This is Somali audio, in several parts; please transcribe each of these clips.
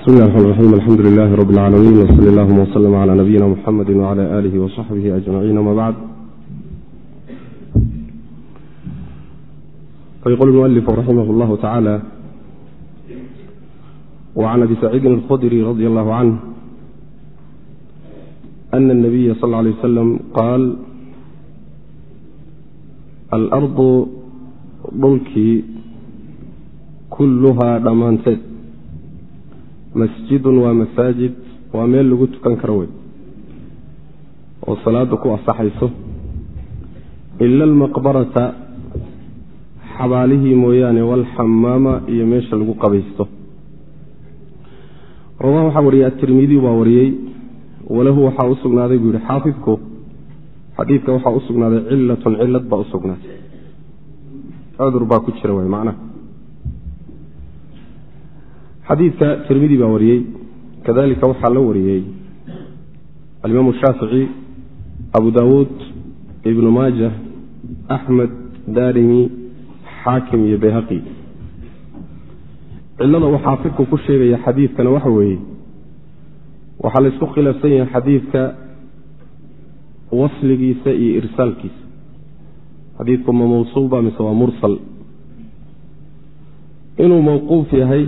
bismi llahi raxmaan raxiim alxamdu lilaahi rabbi اlcaalamiin wsali allahuma wslm cla nabiyina muxamedi wcla aalihi wasaxbihi ajmaciin ama bacd fayqul mualifu raximah llahu tacaala wacan abi saciidin alkhudri radi allahu canh ana اnabiya sal ly wasalam qaal alardu dhulkii kulluhaa dhammaanteed masjidun waa masaajid waa meel lagu tukan karo wey oo salaada ku asaxayso. Ila almaqbarata xabaalihii mooyaane walxamaama iyo meesha lagu qabaysto. Rawah waxaa wariyey atirmidiy baa wariyey walahu waxaa u sugnaaday buu yihi xaafidku xadiidka waxaa u sugnaaday cilatun cilad baa u sugnaatay. Cudur baa ku jira way macnaha xadiidka tirmidi baa wariyey kadalika waxaa la wariyey alimaamu shaafici abu dawuud ibnu maaja axmed daarimi xaakim iyo bayhaqi. Cilada uu xaafidku ku sheegaya xadiidkana waxa weeye waxaa laysku khilaafsan yahay xadiidka wasligiisa iyo irsaalkiisa. Xadiidku ma mawsuulba mise waa mursal. Inuu mawquuf yahay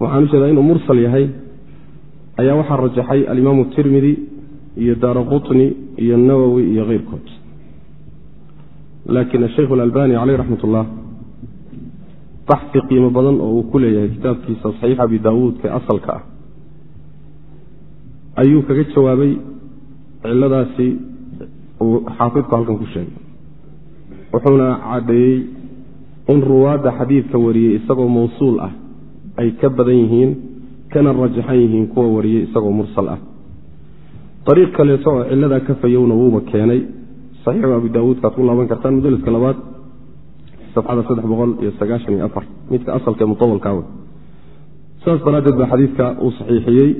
waxaan u jeedaa inuu mursal yahay. Ayaa waxaa rajaxay alimaamu tirmidi iyo daara qutni iyo nawowi iyo keyrkood. Laakiin asheikh alalbani caleyh raxmat ullah baxsi qiimo badan oo uu ku leeyahay kitaabkiisa saxiix abi daawuudka asalka ah ayuu kaga jawaabay ciladaasi uu xaafidku halkan ku sheegay. Wuxuuna caddeeyey in ruwaadda xadiidka wariyey isagoo mawsuul ah ay ka badan yihiin kana rajaxan yihiin kuwa wariyey isagoo mursal ah. Ariiq kaleeto oo ciladaa ka fayowna wuuba keenay. Saxiixu abi daawuudkaad ku laaban kartaan mujaliska labaad safxada saddex boqol iyo sagaashan iyo afar. Midka asalka ee mutawalkaa wey saas daraaddeed baa xadiidka uu saxiixiyey.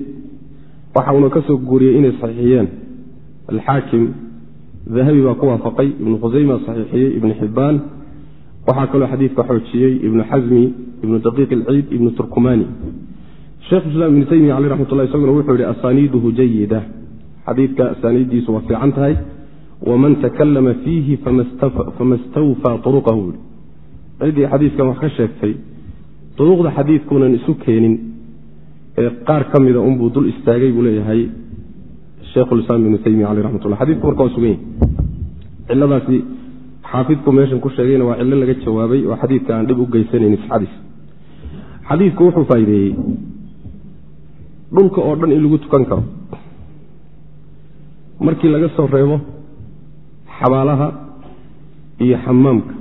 Waxa uuna ka guuriyey inay saxiixiyeen. Alxaakim dahabi baa ku waafaqay ibnu khuseyma saxiixiyey ibnu xibbaan waxaa kaloo xadiidka xoojiyey ibnu xasmi ibnu daqiiq ilciid ibnu turkumani. Sheekh islaam ibnu teymiya caleh raxmat ullah isaguna wuxuu yihi asaaniiduhu jayida xadiidka asaaniiddiisu waa fiican tahay. Waman takalama fiihi fama stawfaa uruqahu yii ciddii xadiidkan wax ka sheegtay duruqda xadiidkuunan isu keenin ee qaar ka mida unbuu dul istaagay buu leeyahay sheikhulislaam ibnu teymiya caleh raxmat ullah xadidku marka waa sugan yahy xaafidku meeshan ku sheegayna waa cillo laga jawaabay oo xadiidka aan dhib u geysanayni sixadiis xadiidku wuxuu faa'iideeyey dhulka oo dhan in lagu tukan karo. Markii laga soo reebo xabaalaha iyo xamaamka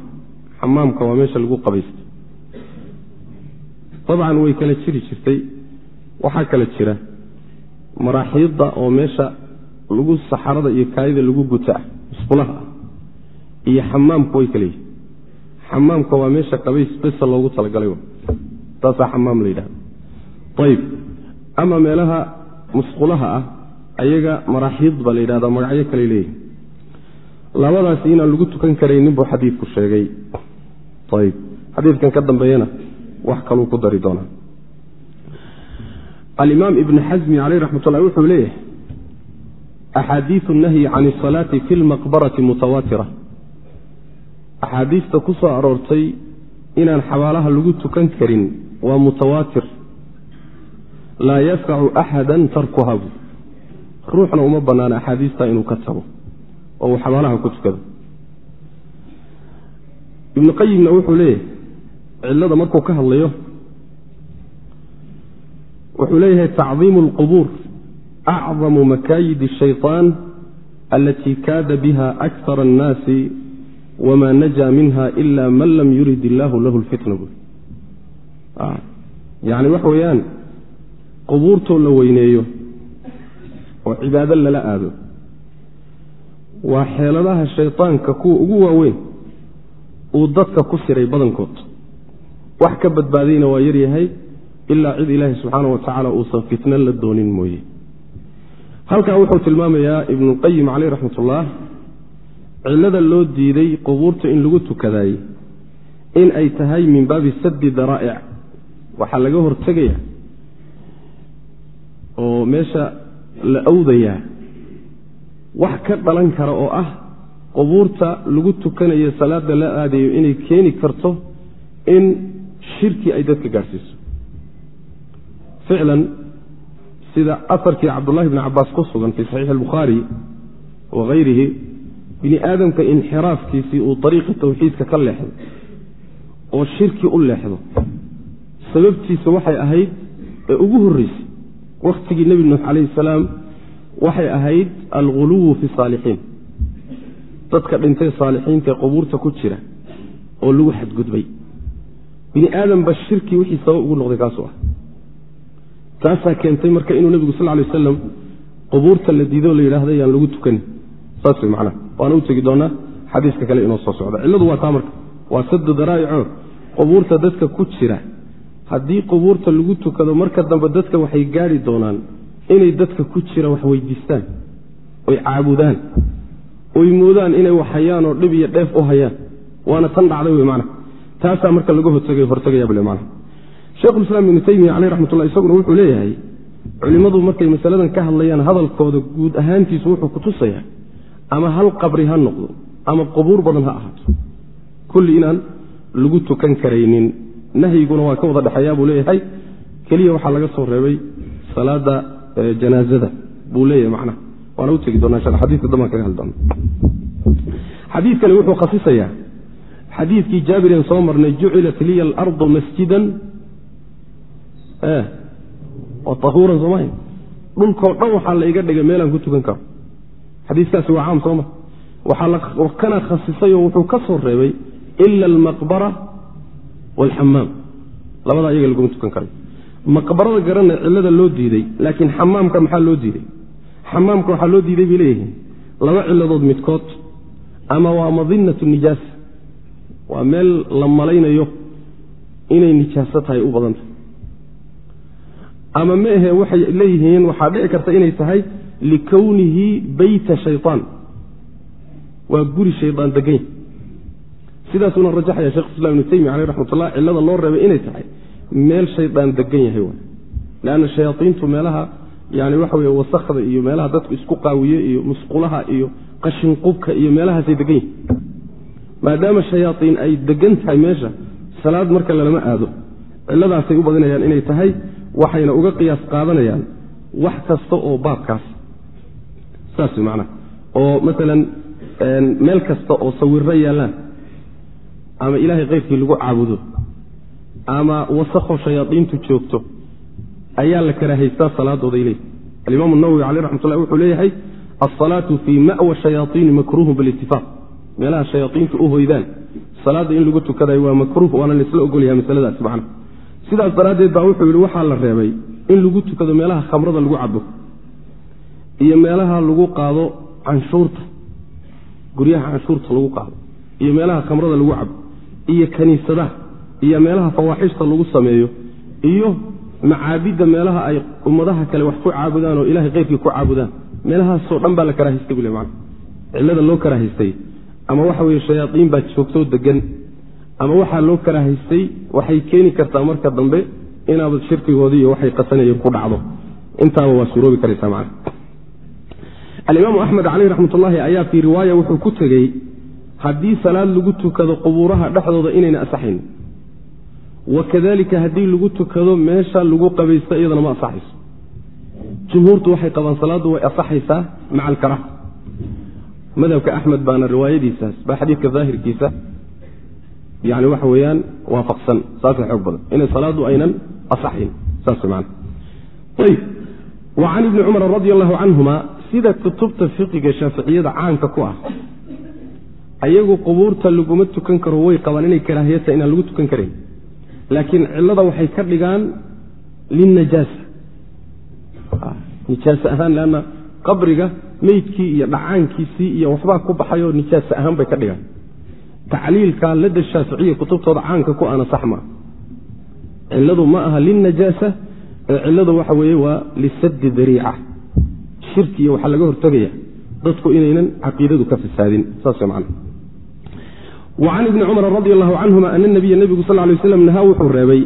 xamaamka waa meesha lagu qabaystay dabcan way kala jiri jirtay waxaa kala jira maraaxiidda oo meesha lagu saxarada iyo kaayida lagu guta ah musqulaha ah iyo xamaamku way kala yihiin xamaamka waa meesha qabays besa loogu talagalay taasaa xamaam la yidhahda ayib ama meelaha musqulaha ah ayaga maraaxiid baa la yidhahdaa magacyo kale leeyihi labadaasi inaan lagu tukan karaynin buu xadiidku sheegay. Ayib xadiidkan ka dambeeyana wax kaluu ku dari doonaa. Alimaam ibnu xasmi caleyh raxmat ullahi wuxuu leeyahay axaadiiu nahyi can asalaati fi lmaqbarati mutawaatira axaadiista ku soo aroortay inaan xabaalaha lagu tukan karin waa mutawaatir. Laa yasacu axadan tarkuha bu ruuxna uma bannaana axaadiistaa inuu ka tago oo uu xabaalaha ku tukado. Ibnu qayimna wuxuu leeyahay cillada markuu ka hadlayo wuxuu leeyahay tacdiimu alqubuur acdamu makaayid ashayطaan alatii kaada biha akara annaasi wma najaa minha ila man lam yurid illaahu lahu lfitna buui yacni waxa weeyaan qubuurtoo la weyneeyo oo cibaado lala aado waa xeeladaha shaydaanka kuwa ugu waaweyn uu dadka ku siray badankood wax ka badbaadayna waa yaryahay ilaa cid ilaahi subxaana wa tacaala uusan fitno la doonin mooye halkaa wuxuu tilmaamayaa ibnuqayim caleyh raxmat ullah cillada loo diiday qubuurta in lagu tukadaayey in ay tahay min baabi saddi daraa'ic. Waxaa laga hortegaya oo meesha la awdayaa wax ka dhalan kara oo ah qubuurta lagu tukanayo salaada la aadayo inay keeni karto in shirki ay dadka gaadhsiiso ficlan sida aarkii cabdullahi bni cabaas ku sugan fii saxiixi albukhaari wa hayrihi bini aadamka inxiraafkiisii uu ariiqa tawxiidka ka leexdo oo shirki u leexdo sababtiisa waxay ahayd ee ugu horreysay wakhtigii nebi nuux calayhi salaam waxay ahayd alguluwu fi saalixiin. Dadka dhintay saalixiinta ee qubuurta ku jira oo lagu xadgudbay. Bini aadamba shirki wixii sabab ugu noqday kaasuu ah. Taasaa keentay marka inuu nebigu sal lay wasalam qubuurta la diido la yidhaahda yaan lagu tukanin. Saas way macnaha waana u tegi doonaa xadiiska kale inoo soo socda cilladu waa taa marka waa sadu daraa'ico qubuurta dadka ku jira. Haddii qubuurta lagu tukado marka dambe dadka waxay gaadhi doonaan inay dadka ku jira wax weydiistaan oy caabudaan oy moodaan inay wax hayaan oo dhib iyo dheef u hayaan. Waana tan dhacday wey macnaha. Taasaa marka laga hortagay hortagaya bule macnaha. Shekhulislaam ibnu taymiya caleyh raxmatullah isaguna wuxuu leeyahay culimmadu markay masaladan ka hadlayaan hadalkooda guud ahaantiisu wuxuu ku tusayaa ama hal qabri ha noqdo ama qubuur badan ha ahaato. Kulli inaan lagu tukan karaynin. Nahyiguna waa ka wada dhexeeyaa buu leeyahay. Keliya waxaa laga soo reebay salaada janaazada buu leeyahay macnaha. Waana u tegi doonaa insha xadiiska dambaan kaga hadli doona xadiidkani wuxuu khasisayaa xadiidkii jaabiren soo marnay jucilat liya alardu masjidan. Wa tahuuran sooma dhulkoo dhan waxaa la iga dhigay meelaan ku tukan karo xadiiskaasi waa caam sooma waxaa kana khasisayoo wuxuu ka soo reebay ila almaqbara waalxamaam labadaa iyaga laguma tukan karay maqbarada garanay cillada loo diiday laakiin xamaamka maxaa loo diiday? Xamaamka waxaa loo diiday bay leeyihiin. Laba ciladood midkood ama waa madinatu nijaasa waa meel la malaynayo inay nijaaso tahay u badanta. Ama ma ahe waxay leeyihiin waxaa dhici karta inay tahay likownihi beyta shayaan waa guri shaydaan degany sidaasuuna rajaxaya shekh islam ibnu taymiya caleyh raxmatullah cillada loo reebay inay tahay meel shaydaan degan yahay w leanna shayaaiintu meelaha yani waxa weye wasakda iyo meelaha dadku isku qaawiye iyo musqulaha iyo qashinqubka iyo meelahaasay degan yihiin maadaama shayaaiin ay degan tahay meesha salaad marka lalama aado. Cilladaasay u badinayaan inay tahay waxayna uga qiyaas qaadanayaan wax kasta oo baabkaas saas macnaha. Oo maalan meel kasta oo sawiro yaallaan ama ilaahay keyrkii lagu caabudo ama wasakoo shayaadiintu joogto ayaa la karaahaystaa salaadooday leeyihi alimaam nawowi caleyh raxmatullah wuxuu leeyahay alsalaatu fii ma'wa shayaaiini makruuhun bilitifaaq meelaha shayaaiintu u hoydaan salaadda in lagu tukadayo waa makruuh waana laisla ogolyaha masaladaasi macna sidaas daraaddeed baa wuxuu yidhi waxaa la reebay in lagu tukado meelaha khamrada lagu cabo iyo meelaha lagu qaado canshuurta guryaha canshuurta lagu qaado iyo meelaha khamrada lagu cabo iyo kaniisadaha iyo meelaha fawaaxishta lagu sameeyo iyo macaabidda meelaha ay ummadaha kale wax ku caabudaan oo ilahay keyrkii ku caabudaan. Meelahaasoo dhan baa la karahaystay bule man cillada loo karahaystay ama waxa weye shayaaiin baa joogtoo degan ama waxaa loo karahaystay waxay keeni kartaa marka dambe inaabad shirkigoodii iyo waxay qasanayeen ku dhacdo. Intaaba waa suroobi karaysaa man alimaamu axmed caleyh raxmatullaahi ayaa fii riwaaya wuxuu ku tegey haddii salaad lagu tukado qubuuraha dhexdooda inayna asaxayn wakadalika haddii lagu tukado meesha lagu qabaysto iyadana ma asaxayso. Jumhuurtu waxay qabaan salaaddu way asaxaysaa maca alkaraha madhabka axmed baana riwaayadiisaas baa xadiidka daahirkiisa yani waxa weeyaan waafaqsan saasa xoog badan inay salaaddu aynan asaxayn saas man ayb wa can ibni cumar radi allahu canhuma sida kutubta fiqiga shaaficiyada caanka ku ah. Ayagu qubuurta laguma tukan karo way qabaan inay karaahiyata inaan lagu tukan karayn laakiin cilada waxay ka dhigaan lilnajaasa nijaas ahaan leanna qabriga meydkii iyo dhacaankiisii iyo waxbaa ku baxayoo nijaas ahaan bay ka dhigaan. Tacliilka lada shaaficiya kutubtooda caanka ku ana sax maa ciladu ma aha lilnajaasa ee ciladu waxa weeye waa lisadi dariica shirki iyo waxaa laga hortegaya dadku inaynan caqiidadu ka fasaadin. Saas man wa can ibni cumar radi allahu canhuma ana nabiya nebigu sal lay waslam nahaa wuxuu reebay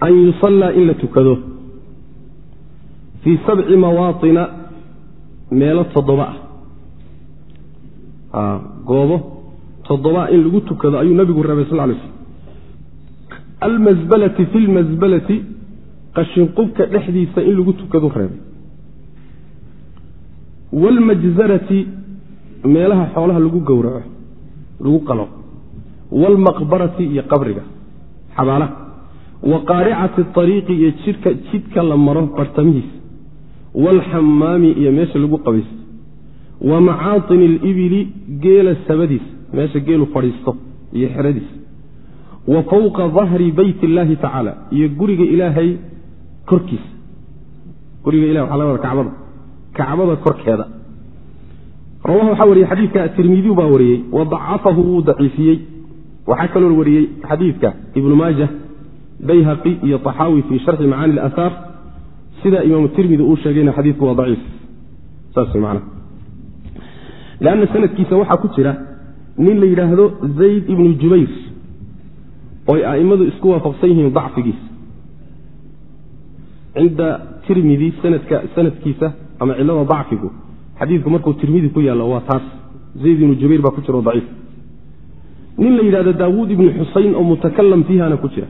an yusallaa in la tukado fii sabci mawaaطina meelo toddoba ah. Goobo toddoba in lagu tukado ayuu nabigu reebay sal lay slm almasbalati fi lmasbalati qashinqubka dhexdiisa in lagu tukadu reebay waalmajzarati meelaha xoolaha lagu gowraco lagu qalo. waalmaqbarati iyo qabriga xabaalaha wa qaaricati ariiqi iyo jidhka jidka la maro bartamihiisa. waalxamaami iyo meesha lagu qabaysto. wa macaatini alibili geela sabadiisa meesha geelu fadhiisto iyo xeradiisa wa fowqa dahri beyt illaahi tacaala iyo guriga ilaahay korkiisa. guriga ilahi waxa laga wada kacbada kacbada korkeeda. Rawaha waxaa wariyey xadiidka tirmidiyu baa wariyey wa dacafahu wuu daciifiyey. Waxaa kaloo wariyey xadiidka ibnu maaja bayhaqi iyo taxaawi fii sharxi macaani ilaaaar sida imaamu tirmidi uu sheegayna xadiidku waa daciif. Saas man lanna sanadkiisa waxaa ku jira nin la yidhaahdo zayd ibnu jubayr oy a'immadu isku waafaqsan yihiin dacfigiisa cinda tirmidi sanadkiisa ama cilada dacfigu xadiidku markuu tirmidi ku yaallo waa taas. Zayd ibnu jubayr baa ku jira oo daciif. Nin la yidhahdo daawuud ibnu xusayn oo mutakalam fiihana ku jira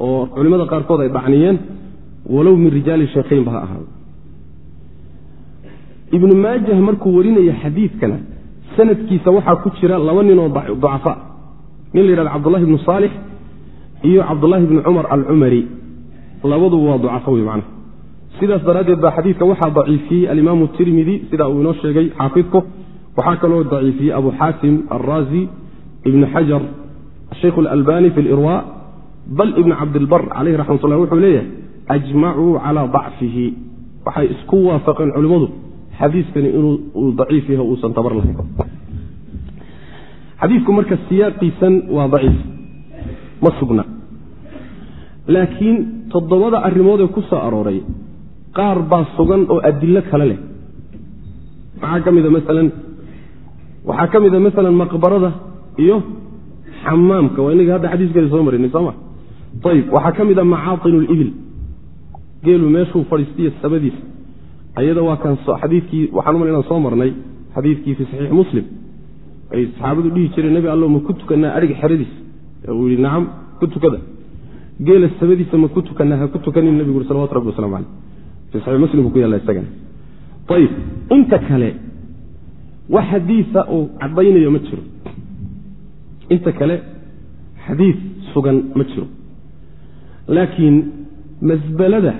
oo culimmada qaarkood ay dhacniyeen walow min rijaali sheekhaynba ha ahaado ibnu maajah markuu warinaya xadiidkana sanadkiisa waxaa ku jira laba ninoo ducafa nin la yidhahdo cabdullahi ibnu saalix iyo cabdullahi ibnu cumar alcumari. Labaduba waa ducafo wey macnaha sidaas daraaddeed baa xadiidka waxaa daciifiyey alimaamu tirmidi sida uu inoo sheegay xaafidku waxaa kaloo daciifiyey abu xaatim alraazi ibnu xajar ashaykh alalbani fi lirwa bal ibnu cabdilbar caleyhi raxmat ullah wuxuu leeyahay ajmacuu calaa dacfihi. Waxay isku waafaqeen culimmadu xadiiskani inuu daciif yahay uusan tabar lahayn. Xadiidku marka siyaaqiisan waa daciif. Ma sugna. Laakiin toddobada arrimoodee ku soo arooray qaar baa sugan oo adilo kale leh. Maxaa ka mida maalan waxaa ka mida maalan maqbarada iyo xamaamka. Waa inagii hadda xadiiskeeda soo marinay sooma ayib waxaa ka mid a macaatinu libil geelu meeshuu fadhiistiya sabadiisa. Ayada waa kan xadiidkii waxaan umal inaan soo marnay xadiidkii fii saxiix muslim. Ay saxaabadu dhihi jireen nebi allo ma ku tukanaa adhiga xeradiisa? Uu yihi nacam ku tukada. Geela sabadiisa ma ku tukanaa ha ku tukanin nebigu uri salawatu rabbi waslamu caleyh ayib inta kale wax xadiisa uu caddaynayo ma jiro inta kale xadiid sugan ma jiro laakiin masbalada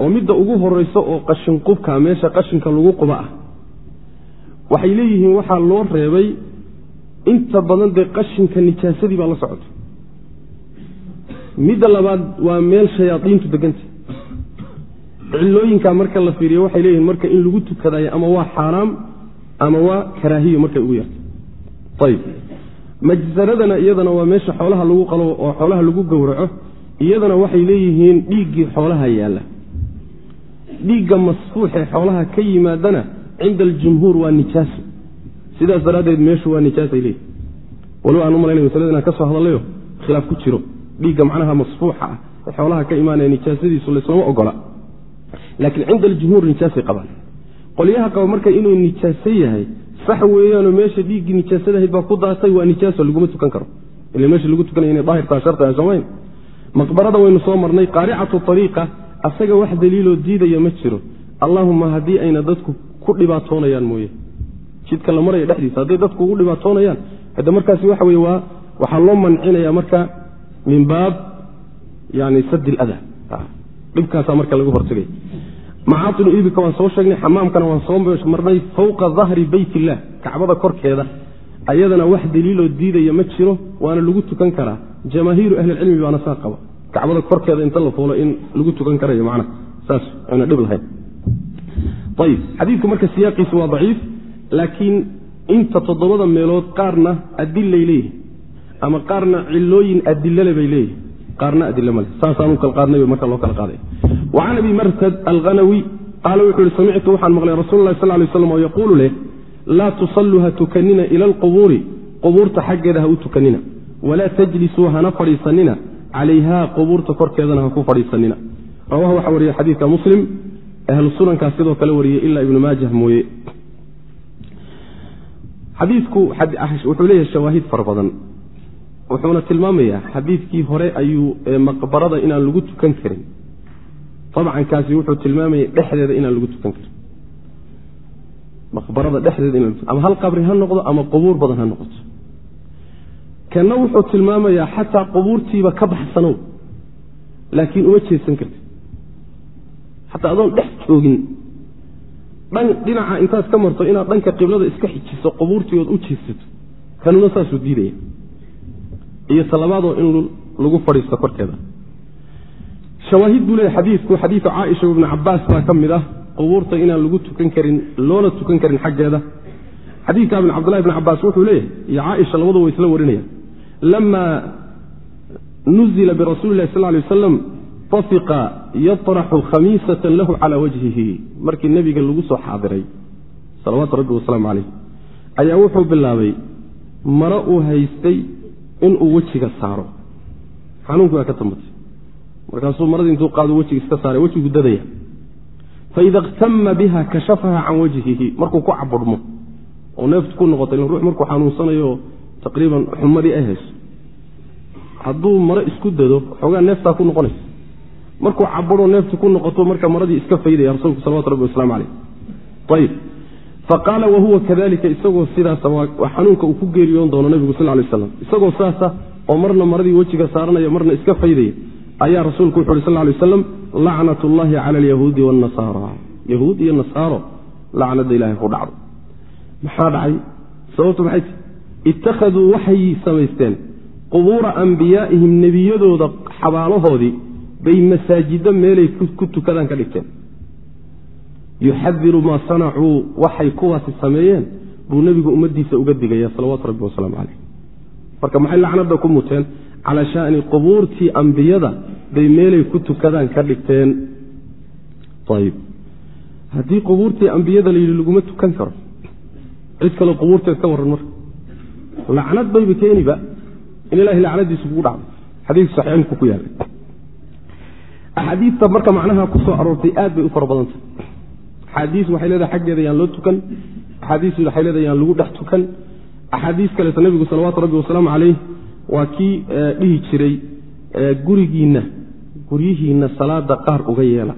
oo midda ugu horeyso oo qashin qubka meesha qashinka lagu quba ah waxay leeyihiin waxaa loo reebay inta badan dee qashinka nijaasadii baa la socota midda labaad waa meel shayaadiintu deganta cilooyinka marka la fiiriyo waxay leeyihiin marka in lagu tukadayo ama waa xaaraam ama waa karaahiyo markay ugu yarta. Ayib majsaradana iyadana waa meesha xoolaha lagu qalo oo xoolaha lagu gowraco iyadana waxay leeyihiin dhiiggii xoolaha yaalla. Dhiigga masfuuxee xoolaha ka yimaadana cinda aljumhuur waa nijaaso sidaas daraaddeed meeshu waa nijaasay leeyihiin waliba aan u malaynay masalada inaan ka soo hadalayo khilaaf ku jiro. Dhiigga macnaha masfuuxa ah ee xoolaha ka imaanaya nijaasadiisu layslama ogola laakiin cinda aljumhuur nijaasay qabaan. Qolyaha qaba marka inuu nijaaso yahay sax weeyaanoo meesha dhiiggii nijaasadahayd baa ku daatay waa nijaaso laguma tukan karo. Ila meesha lagu tukanaya inay daahirtaa sharti aan samayn. Maqbarada waynu soo marnay qaaricatu ariiqa asaga wax daliiloo diidaya ma jiro. Allahuma haddii ayna dadku ku dhibaatoonayaan mooye. Jidka la maraya dhexdiisa hadday dadku ugu dhibaatoonayaan hadde markaasi waxa weye waa waxaa loo mancinaya marka min baab yani sadi lada dhibkaasaa marka laga hortagay macaatinu ibika waan soo sheegnay xamaamkana waan soo marnay fowqa dahri beyt illah kacbada korkeeda. Ayadana wax daliiloo diidaya ma jiro waana lagu tukan karaa. Jamaahiiru ahlilcilmi baana saa qaba. Kacbada korkeeda inta la fuulo in lagu tukan karayo macnaha saas ayna dhib lahayn. Ayib xadiidku marka siyaaqiisu waa daciif laakiin inta toddobada meelood qaarna adilay leeyihiin ama qaarna cilooyin adilale bay leeyihiin qaarna adile male saasaan u kala qaadnay marka loo kala qaaday wa abi martad alghanawi qaala wuxuu ihi samictu waxaan maqlay rasuulu lahi sal lay slam oo yaquulu leh laa tusalluu ha tukanina ila alqubuuri qubuurta xaggeeda ha u tukanina walaa tajlisuu hana fadhiisanina calayhaa qubuurta korkeedana ha ku fadhiisanina rawahu waxaa wariyey xadiidka muslim ahlu sidoo kale wariyey ilaa ibnu maajah mooye. Xadiidku wuxuu leeyahay shawaahid fara badan wuxuuna tilmaamayaa xadiidkii hore ayuu maqbarada inaan lagu tukan karin. Abcankaasi wuxuu tilmaamayay dhexdeeda inaan lagu tukan karin. Maqbarada dhexdeeda in ama hal qabri ha noqdo ama qubuur badan ha noqoto. Kanna wuxuu tilmaamayaa xataa qubuurtiiba ka baxsanow laakiin uma jeedsan karti. Xataa adoon dhex joogin dhinaca intaad ka marto inaad dhanka qiblada iska xijiso qubuurtii ood u jeedsato kanuna saasuu diidaya iyo talabaadoo in lagu fadhiisto korkeeda. Shawaahid buu leeya xadiidku xadiidu caaisha ibnu cabaas baa ka mid ah qubuurta inaan lagu tukan karin loona tukan karin xaggeeda. Xadiidka ibn cabdillahi bn cabaas wuxuu leeyahay iyo caaisha labadu way isla warinayaan. Lama nuzila birasuuli lahi sal lay wasalam tafiqa yaطraxu khamiisatan lahu cala wajhihi. Markii nebiga lagu soo xaadiray salawaatu rabbi wasalaamu calayh ayaa wuxuu bilaabay maro uu haystay inuu wejiga saaro. Xanuunki baa ka tambatay markaasuu maradii intuu qaado wejiga iska saaray wejigu dadaya. Faida اktama biha kashafaha can wajhihi markuu ku cabudhmo oo neeftu ku noqotay ruux markuu xanuunsanayo taqriiban xumadii ay hayso. Hadduu maro isku dado xoogaa neeftaa ku noqonaysa. Markuu caburo neeftu ku noqoto marka maradii iska faydaya rasuulku salawatu rabbi waslamu caleyh ayib faqaala wahuwa kadalika isagoo sidaasa waa xanuunka uu ku geeriyoon doono nebigu sal lay slam isagoo saasa oo marna maradii wejiga saaranaya marna iska faydaya ayaa rasuulku wuxu uhi sal lay waslam lacnat ullahi cala alyahuudi waannasaara yahuud iyo nasaaro lacnada ilahay ku dhacdo. Maxaa dhacay? Sababtu maxay ti ittakhaduu waxay samaysteen qubuura ambiyaa'ihim nebiyadooda xabaalahoodii bay masaajiddo meelay ku tukadaan ka dhigteen yuxadiru maa sanacuu waxay kuwaasi sameeyeen buu nebigu ummaddiisa uga digaya salawaatu rabbi wasalaamu caleyh marka maxay lacnada ku muteen? Calaa shani qubuurtii ambiyada bay meelay ku tukadaan ka dhigteen. Ayib haddii qubuurtii ambiyada la laguma tukan karo cid kaleo qubuurteed ka warran marka. Lacnad bayba keeniba in ilahay lacnadiisu kugu dhacdo. Xadiiku saxiixinku ku yaallay. Axaadiista marka macnaha ku aroortay aad bay u fara badantah axaadiis waxay leedahay xaggeeda yaan loo tukan. Axaadiis waxay leedahay yaan lagu dhex tukan. Axaadiis kaleeto nebigu salawaatu rabbi wasalaamu caleyh waa kii dhihi jiray gurigiinna guryihiinna salaada qaar uga yeela.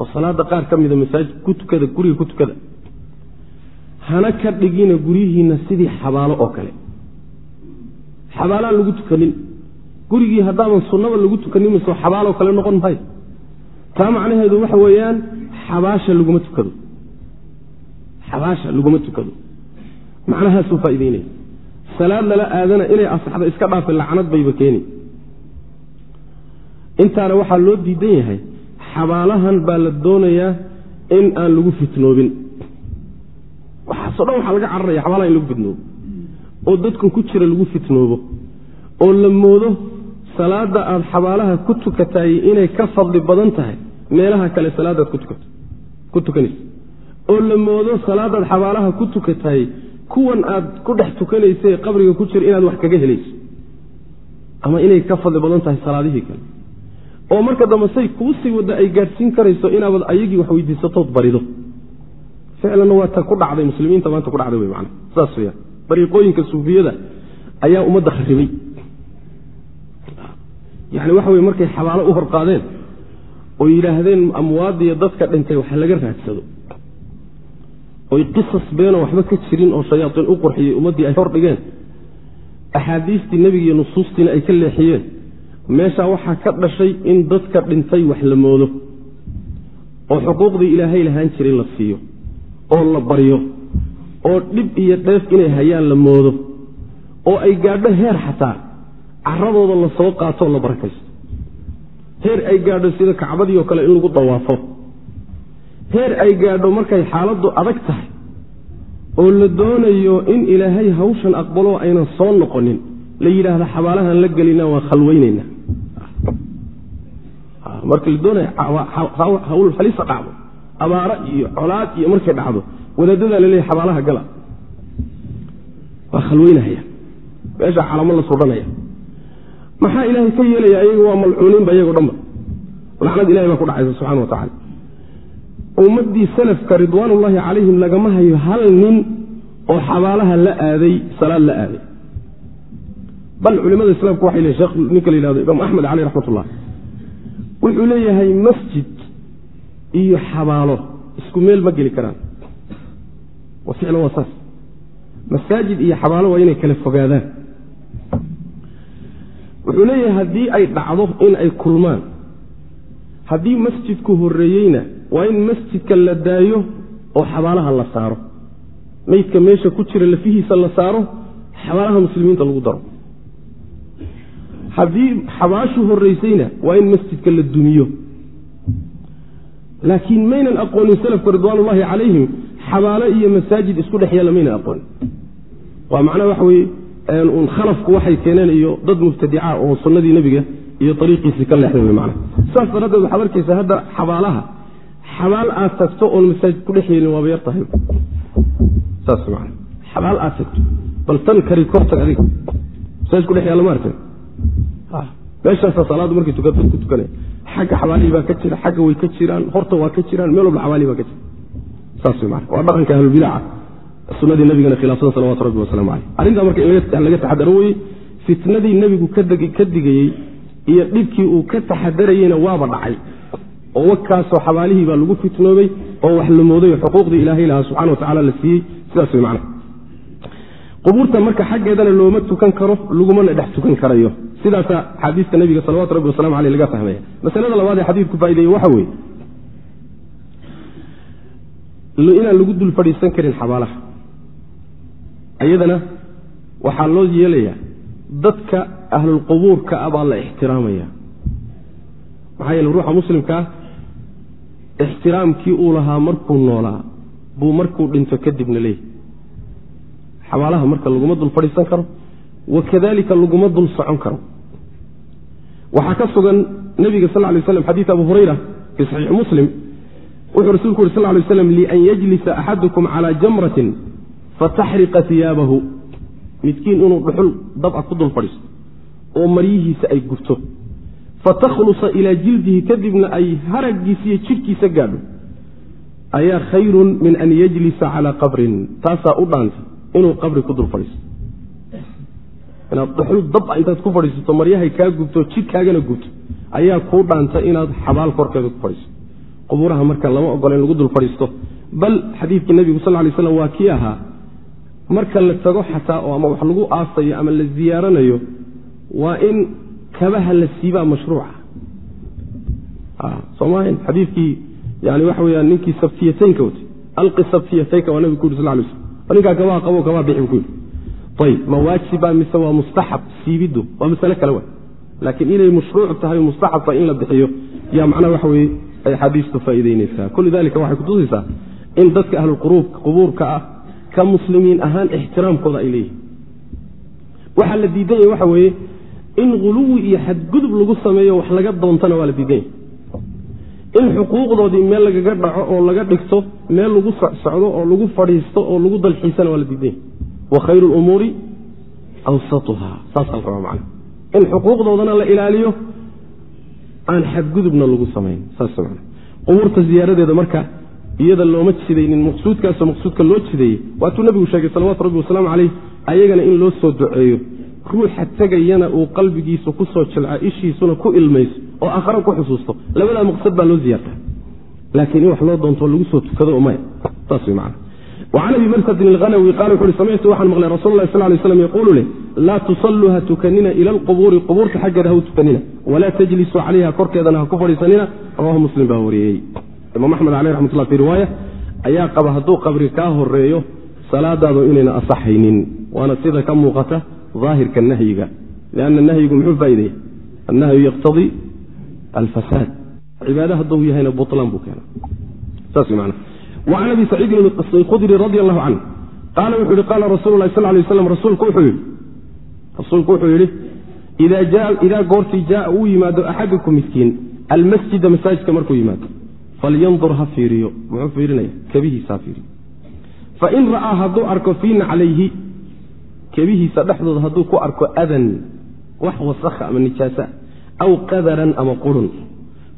Oo salaada qaar ka mida masaajid ku tukada guriga ku tukada. Hana ka dhigina guryihiinna sidii xabaalo oo kale. Xabaalaan lagu tukanin. Gurigii haddaaban sunnaba lagu tukanin misoo xabaaloo kale noqon mahayo taa macnaheedu waxa weeyaan xabaasha laguma tukado. xabaasha laguma tukado. macnahaasuu faa'ideynaya salaad lala aadana inay asaxda iska dhaafi lacnad bayba keeni intaana waxaa loo diidan yahay xabaalahan baa la doonayaa in aan lagu fitnoobin. waxaaso dhan waxaa laga cararaya xabaalaha in lagu fitnoobo. oo dadkan ku jira lagu fitnoobo. oo la moodo salaadda aad xabaalaha ku tukataay inay ka fadli badan tahay meelaha kale salaadaad ku tukanaysa oo la moodo salaadaad xabaalaha ku tukataay kuwan aad ku dhex tukanaysa ee qabriga ku jira inaad wax kaga helayso. Ama inay ka fadli badan tahay salaadihii kale. Oo marka dambe say kuu sii wadda ay gaadhsiin karayso inaabad ayagii wax weydiisatood barido. Ficlanna waa ta ku dhacday muslimiinta maanta ku dhacday wey man saas weyaan dariiqooyinka suufiyada ayaa ummadda kharibay yani waxa weye markay xabaalo u horqaadeen oo yidhaahdeen amwaadiya dadka dhintay wax laga raadsado. Oy qisas beenoo waxba ka jirin oo shayaatiin u qurxiyey ummaddii ay hor dhigeen. Axaadiistii nebiga iyo nusuustiina ay ka leexiyeen. Meeshaa waxaa ka dhashay in dadka dhintay wax la moodo. Oo xuquuqdii ilaahay lahaan jiray la siiyo. Oo la baryo. Oo dhib iyo dheef inay hayaan la moodo. Oo ay gaadho heer xataa. Caradooda la soo qaatoo la barakaysto heer ay gaadho sida kacbadii oo kale in lagu dawaafo. Heer ay gaadho markay xaaladdu adag tahay oo la doonayo in ilaahay hawshan aqbaloo aynan soo noqonin la yidhaahda xabaalahan la gelina waan khalweyneyna marka la doonaya hawl halisa dhacdo abaaro iyo colaad iyo markay dhacdo wadaadadaa laleeyahy xabaalaha gala. Waa khalweynahaya meesha calamo la sudhanaya maxaa ilaahay ka yeelaya ayaga waa malcuuniinba iyagoo dhanba lacnad ilahay baa ku dhacaysa subxana wa tacala ummaddii salafka ridwaanullaahi calayhim lagama hayo hal nin oo xabaalaha la aaday salaad la aaday. Bal culimada islaamku waxay leeyiin sheekh ninka la yihahdo imaam axmed caleyh raxmatullah wuxuu leeyahay masjid iyo xabaalo isku meel ma geli karaan. Ficlan waa saas. Masaajid iyo xabaalo waa inay kala fogaadaan wuxuu leeyahay haddii ay dhacdo in ay kulmaan haddii masjidku horreeyeyna waa in masjidka la daayo oo xabaalaha la saaro meydka meesha ku jira lafihiisa la saaro xabaalaha muslimiinta lagu daro. Haddii xabaashu horraysayna waa in masjidka la dumiyo. Laakiin maynan aqoonin salafka ridwaanullaahi calayhim xabaalo iyo masaajid isku dhex yaalla maynan aqoonin. Waa macnaha waxa weye un khalafku waxay keeneen iyo dad mubtadica oo sunnadii nebiga iyo ariiqiisii ka leexday man saas daraaddeed waxaad arkaysa hadda xabaalaha. Xabaal aad tagto oon masaajid ku dhex yeelin waaba yar tahay. Saas man xabaal aad tagto. Bal tan kari kortag adiga. Masaajid ku dhex yaalla ma arkan meeshaasaa salaadu markay tukata ku tukanaya xagga xabaalihii baa ka jira xagga way ka jiraan horta waa ka jiraan meel walba xabaalihi baa ka jira. Saas wey man waa dhaqanka ahlulbidaca sunadii nabigana khilaafsan salawatu rabbi wasalaamu caleyh arrintaa marka laga taxadaro weye fitnadii nebigu ka digayey iyo dhibkii uu ka taxadarayeyna waaba dhacay. Oo wakaasoo xabaalihii baa lagu fitnoobay oo wax la mooday oo xuquuqdii ilaahay lahaa subxana wa tacala la siiyey. Sidaas wey macna qubuurta marka xaggeedana looma tukan karo lagumana dhex tukan karayo. Sidaasaa axaadiista nebiga salawatu rabbi wasalamu aleyh laga fahmaya. Masalada labaad ee xadiidku faa'ideeye waxa weeye inaan lagu dul fadhiisan karin xabaalaha ayadana waxaa loo yeelayaa dadka ahlulqubuurka ah baa la ixtiraamaya. Maxaa yeele ruuxa muslimkaa ixtiraamkii uu lahaa markuu noolaa buu markuu dhinto kadibna leeyahy xabaalaha marka laguma dul fadhiisan karo wa kadalika laguma dul socon karo. Waxaa ka sugan nebiga sal lay slam xadiid abu hurayra fii saxiixi muslim wuxuu rasuulku yuri sal lay slam lian yajlisa axadukum calaa jamratin fataxriqa iyaabahu midkiin inuu dhuxul dabca ku dul fadhiisto oo maryihiisa ay gubto fatakhlusa ilaa jildihi kadibna ay haragiisa iyo jidhkiisa gaadho ayaa khayrun min an yajlisa calaa qabrin taasaa u dhaanta inuu qabri ku dul fadhiisto inaad dhuxul dabca intaad ku fadhiisato maryahay kaa gubto jidhkaagana gubto ayaa kuu dhaanta inaad xabaal korkeeda ku fadhiisto qubuuraha marka lama ogola in lagu dul fadhiisto bal xadiidkii nebigu sal lay slam waa kii ahaa marka la tago xataa oo ama wax lagu aasayo ama la ziyaaranayo waa in kabaha la siibaa mashruuca. Soomaahan xadiidkii yani waxa weyaan ninkii sabtiyataynka watay alqi sabtiyataynka waa nabigu ku yuri sal lay slam ninkaa kabaha qabo kabaha bixi bu ku yidhi. Ayib ma waajiba mise waa mustaxab siibiddu waa masale kale wa laakiin inay mashruuc tahay mustaxab tahay in la bixiyo yaa macnaha waxa weye ay axaadiistu faa'iideynaysaa kulli dalika waxay kutusaysaa in dadka ahlulqubuurka ah ka muslimiin ahaan ixtiraamkooda ay leeyihiin waxaa la diidan yahy waxa weeye in huluwi iyo xadgudub lagu sameeyo wax laga doontana waa la diidan yahy in xuquuqdoodii meel lagaga dhaco oo laga dhigto meel lagu socsocdo oo lagu fadhiisto oo lagu dalxiisana waa la diidan yahy wa khayru lumuuri awsatuha. Saasaa la rabaa macna in xuquuqdoodana la ilaaliyo aan xadgudubna lagu samayn saas man qubuurta ziyaaradeeda marka iyada looma jidaynin maqsuudkaasoo maqsuudka loo jideeyey waatuu nabigu sheegay salawatu rabbi wasalaamu caleyh ayagana in loo soo duceeyo. Ruuxa tegayana uu qalbigiisu ku soo jilca ishiisuna ku ilmayso oo aakhara ku xusuusto. Labadaa maqsad baa loo ziyaarta. Laakiin in wax loo doontoo lagu soo tukado maya. Saas macana wacan abi marsadin alhanawi qala wuxu uhi samictu waxaan maqlay rasul lah sal lay slam yaquulu leh laa tusalluu ha tukanina ila alqubuuri qubuurta xaggeeda ha u tukanina walaa tajlisuu calayha korkeedana ha ku fadhiisanina rawahu muslim baa wariyey imaam axmed caleh raxmatullah fi riwaaya ayaa qaba hadduu qabri kaa horeeyo salaadaadu inayna asaxaynin. Waana sida ka muuqata daahirka nahyiga lianna nahyigu muxuu faa'ideeya annahyu yaqtadii alfasaad. Cibaade hadduu yahayna bulaan buu keena saas man wacan abi saciidin khudri radi allahu canhu qaala wuxuu yihi qaala rasulu lahi sal lay waslam rasuulku wuxuu yidhi idaa goortii jaaa uu yimaado axadukum miskiin almasjida masaajidka markuu yimaado falyandur ha fiiriyo muxuu fiirinaya kebihiisa ha fiiriyo fain ra'aa hadduu arko fii naclayhi kebihiisa dhexdooda hadduu ku arko adan wax wasakha ama nijaasa aw qadaran ama qurun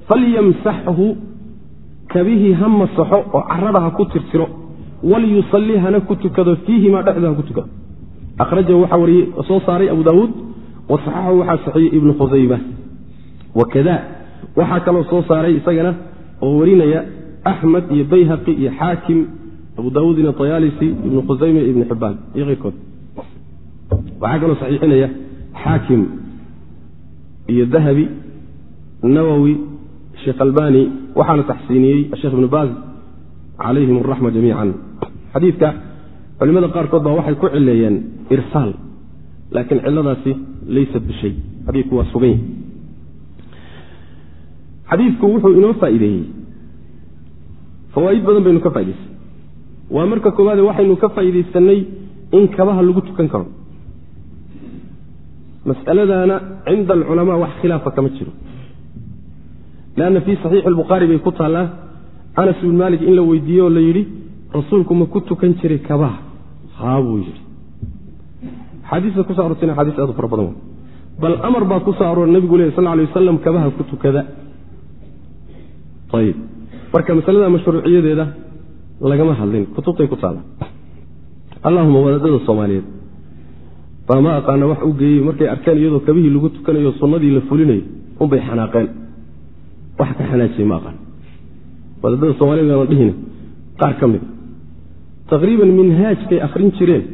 falyamsaxhu kabihii ha masaxo oo carada ha ku tirtiro walyusalli hana ku tukado fiihimaa dhexda ha ku tukado akhrajahu waxaa wariyey soo saaray abu daawuud wasaxaxahu waxaa saxiyey ibnu khusayma wakada waxaa kaloo soo saaray isagana oo warinaya axmed iyo bayhaqi iyo xaakim abu daawuudin ayaalisi ibnu khusayme ibnu xibaan iyo keyrkood waxaa kaloo saxiixinaya xaakim iyo dahabi nawowi sheekh albani waxaana taxsiiniyey sheekh ibnu baaz calayhim araxma jamiican. Xadiidka culimada qaarkood baa waxay ku cileeyeen irsaal laakiin ciladaasi laysa bishay. Xadiidku waa sugan yahy xadiidku wuxuu inoo faa'iideeyey. Fawaaid badan baynu ka faa'idaysanay waa marka koowaade waxaynu ka faa'iidaysanay in kabaha lagu tukan karo. Mas'aladaana cinda alculamaa wax khilaafa kama jiro. Leanna fii saxiixi albukhaari bay ku taallaa anas ibn maalik in la weydiiye oo la yidhi rasuulku ma ku tukan jiray kabaha. Haa buu yidhi. Axaadiista kuso arortayna axaadiis aad u fara badan. Bal amar baa ku soo aroora nebigu leh sal lay wasalam kabaha ku tukada ayib marka masalada mashruuciyadeeda lagama hadlin kutubtay ku taala allahuma wadaadada soomaaliyeed. Baa ma aqaana wax u geeyey markay arkeen iyadoo kabihii lagu tukanayo sunnadii la fulinayo unbay xanaaqeen. Wax ka xanaajiyey ma aqaan. Wadaadada soomaaliyed baana dhihina. Qaar ka mida taqriiban minhaajkay akhrin jireen.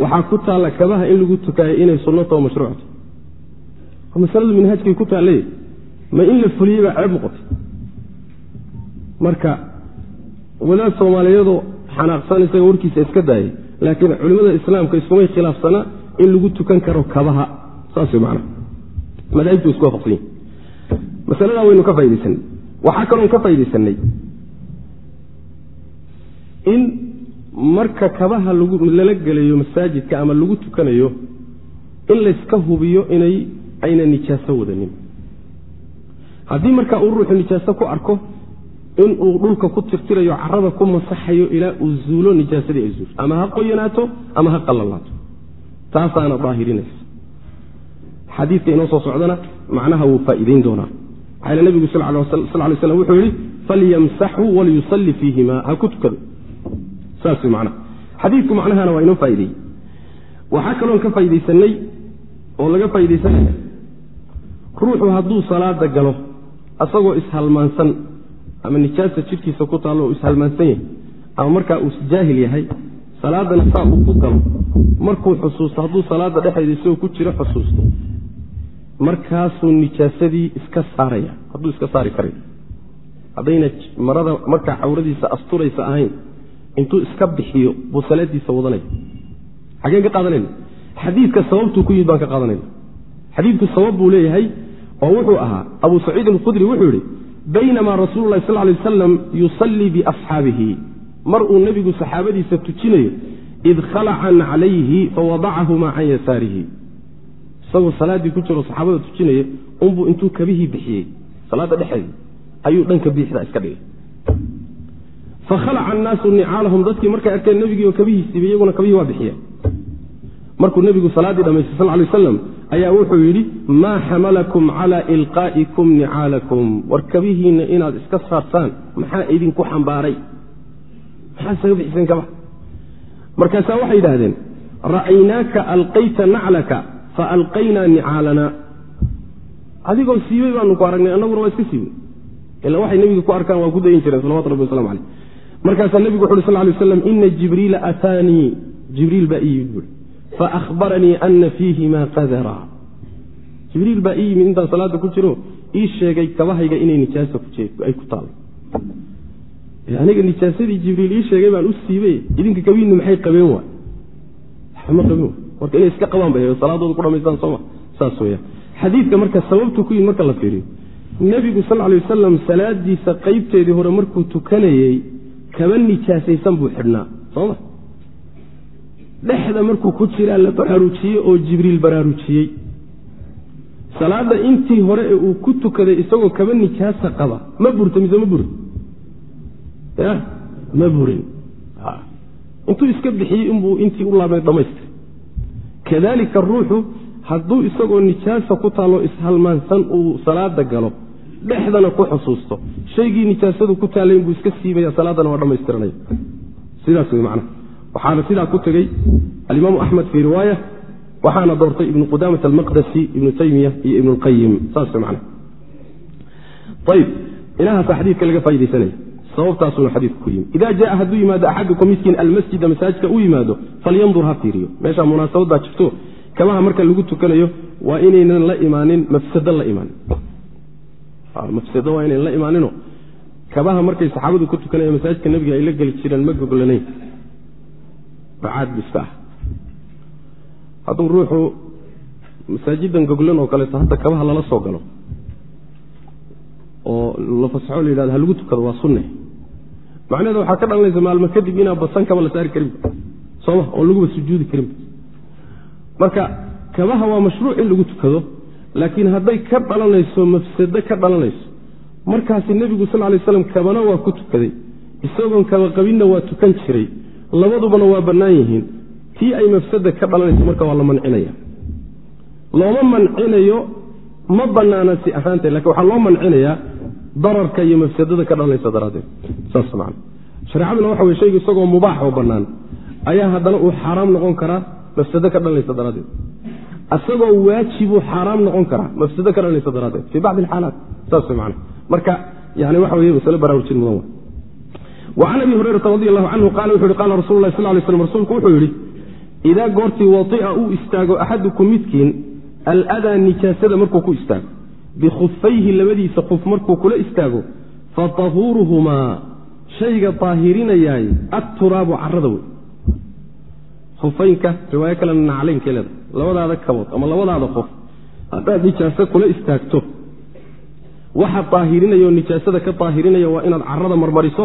Waxaa ku taalla kabaha in lagu tukaayo inay sunnatao mashruucto. Masaladu minhaajkay ku taallay ma in la fuliyey baa ceeb noqotay marka wadaad soomaaliyeedoo xanaaqsan isaga warkiisa iska daayay laakiin culimmada islaamka iskumay khilaafsanaa in lagu tukan karo kabaha. Saas wey macana madaahibtu isku waafaqsanyi masaladaa waynu ka faa'idaysanay waxaa kaloon ka faa'idaysanay in marka kabaha lala gelayo masaajidka ama lagu tukanayo in layska hubiyo inay ayna nijaaso wadanin. Haddii markaa uu ruuxu nijaaso ku arko inuu dhulka ku tirtirayo carada ku masaxayo ilaa uu zuulo nijaasadii ay zuulto. Ama ha qoyanaato ama ha qallalaato. Taasaana daahirinaysa. Xadiidka inoo soo socdana macnaha wuu faa'iidayn doonaa. Maxaa nebigu sal lay slam wuxuu yidhi falyamsaxu walyusalli fiihima ha ku tukado. Saas man xadiidku macnahana waa inoo faa'ideeyey waxaa kaloon ka faa'iidaysanay oo laga faa'iidaysanaya ruuxu hadduu salaada galo asagoo ishalmaansan ama nijaasa jidhkiisa ku taallo ishalmaansan yahay ama markaa uu jaahil yahay salaadana saa uu ku galo. Markuu xusuusto hadduu salaada dhexeeda isagoo ku jiro xusuusto. Markaasuu nijaasadii iska saaraya hadduu iska saari karayo haddayna marada markaa cawradiisa asturaysa ahayn intuu iska bixiyo buu salaadiisa wadanaya xageen ka qaadanayna? Xadiidka sababtuu ku yimid baan ka qaadanayna. Xadiidku sabab buu leeyahay oo wuxuu ahaa abu saciid alkhudri wuxuu yidhi baynamaa rasuulu lahi sal lay wasalam yusallii biasxaabihi mar uu nebigu saxaabadiisa tujinayo id khalaca naclayhi fawadacahumaa can yasaarihi. Isagoo salaaddii ku jiro saxaabada tujinaya unbuu intuu kabihii bixiyey. Salaadda dhexeedii ayuu dhanka biixda iska dhigay. Fakhalaca annaasu nicaalahum dadkii markay arkeen nebigii oo kabihiisiiba iyaguna kabihii waa bixiya. Markuu nebigu salaaddii dhamaystay sal lay waslam ayaa wuxuu yidhi maa xamalakum cala ilqaa'ikum nicaalakum. War kabihiinna inaad iska saartaan maxaa idinku xambaaray? Markaasaa waxay yidhaahdeen ra'aynaaka alqayta naclaka fa alqaynaa nicaalana. Adigoo siibay baanu ku aragnay annaguna waa iska siibay ila waxay nebiga ku arkaan waa ku dayin jireen salawatu rabbi waslamu caleyh markaasaa nebigu wuxu uhi sal lay waslam ina jibriila aataanii jibriil baa ii yimid buui faahbaranii ana fiihima qadara jibriil baa ii yimid intaan salaada ku jiro ii sheegay kabahayga inay nijaasa ay ku taalo aniga nijaasadii jibriil ii sheegay baan u siibay idinka kabiinnu maxay qabeen waay ma qabeen marka inay iska qabaan bay salaadooda ku dhamaystaan sooma saas weya xadiidka marka sababtu ku yimid marka la fiiriyo nebigu sal lay wasalam salaadiisa qaybteedii hore markuu tukanayey kaba nijaasaysan buu xidhnaa sooma dhexda markuu ku jiraa la baraarujiyey oo jibriil baraarujiyey salaadda intii hore ee uu ku tukaday isagoo kaba nijaasa qaba. Ma burta mise ma burin ya ma burin intuu iska bixiyey inbuu intii u laabnay dhammaystira kadalika ruuxu hadduu isagoo nijaasa ku taalloo ishalmaansan uu salaada galo dhexdana ku xusuusto. Shaygii nijaasadu ku taalayn buu iska siibaya salaadana waa dhammaystiranaya. Sidaas wey macnaha waxaana sidaa ku tegey alimaamu axmed fii riwaaya waxaana doortay ibnu qudaamat almaqdasi ibnu taymiya iyo ibnu lqayim saas wey macnaha. Ayib inahaasa xadiidka laga faa'idaysanaya sababtaasuna xadiidku ku yimi ida jaa hadduu yimaado axadukum midkiin almasjida masaajidka u yimaado falyandur ha fiiriyo. Meeshaa munaasabad baa jirto. Kabaha marka lagu tukanayo waa inaynan la imaanin mafsado la imaanin. Mafsado waa inaynan la imaanino. Kabaha markay saxaabadu ku tukanaya masaajidka nebiga ay la geli jireen ma goglanayn bacaad biska ah hadduu ruuxu masaajidan goglan oo kaleeto hadda kabaha lala soo galo oo la fasaxo la yidhahdo ha lagu tukado waa sunne. Macnaheeda waxaa ka dhalanaysa maalmo kadib inaan basan kaba la saari karin. Sooma oon laguba sujuudi karin. Marka kabaha waa mashruuc in lagu tukado laakiin hadday ka dhalanayso mafsado ka dhalanayso markaasi nebigu sal lay slam kabana waa ku tukaday. Isagoon kaba qabinna waa tukan jiray labadubana waa bannaan yihiin. Tii ay mafsada ka dhalanayso marka waa la mancinaya. Looma mancinayo ma bannaana si ahaanteed laakiin waxaa loo mancinayaa dararka iyo mafsadada ka dhalanaysa daraaddeed. Saas man shareecaduna waxa weye shaygu isagoo mubaax oo bannaan ayaa haddana uu xaaraam noqon karaa mafsado ka dhalanaysa daraaddeed. Isagoo waajibuu xaaraam noqon karaa mafsado ka dhalanaysa daraaddeed. Fii bacdi alxaalaat. Saas man marka yani waxa weye masale baraarujin mudan wacan abi hurayrata radi allahu canhu qaala wuxu yhi qaala rasul lah sal lay slam rasuulku wuxuu yidhi idaa goortii waia uu istaago axadukum midkiin aladaa nijaasada markuu ku istaago bikhufayhi labadiisa kuf markuu kula istaago fatahuuruhumaa shayga daahirinayaay atturaabu carada wey hufaynka riwaayo kalena naclaynka leeda labadaada kabood ama labadaada qof haddaad nijaaso kula istaagto waxa daahirinaya oo nijaasada ka daahirinaya waa inaad carada marmariso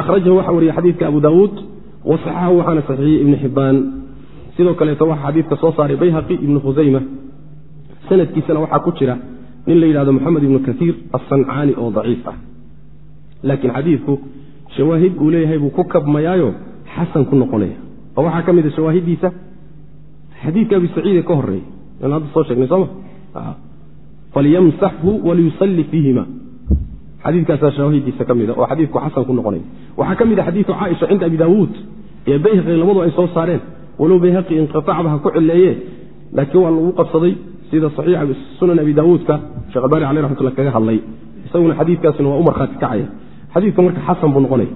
akhrajahu waxa wariye xadiidka abu daawuud wasaxahu waxaana saxiixiyey ibnu xibbaan sidoo kaleeto waxaa xadiidka soo saaray bayhaqi ibnu khusayma sanadkiisana waxaa ku jira nin la yidhahdo moxamed ibnu kaiir asancaani oo daciif ah laakiin xadiidku shawaahid uu leeyahay buu ku kabmayaayo xasan ku noqonaya oo waxaa ka mid a shawaahiddiisa xadiidka abi saciide ka horreeya an hadda soo sheegnay sooma falyamsaxhu waliyusalli fiihima xadiikaasaa shawaahiddiisa ka mida oo xadiidku xasan ku noqonaya waxaa ka mid a xadiidu caaisha cinda abi daawuud iyo bayhaqi labadu ay soo saareen. Walow bayhaqi inqiaacba ha ku cileeye laakiin waa lagu qabsaday sida saxiixa sunan abi daawuudka sheekh albani aleh raxmatullah kaga hadlay. Isaguna xadiidkaasina waa u markhaati kacaya. Xadiidka marka xasan buu noqonaya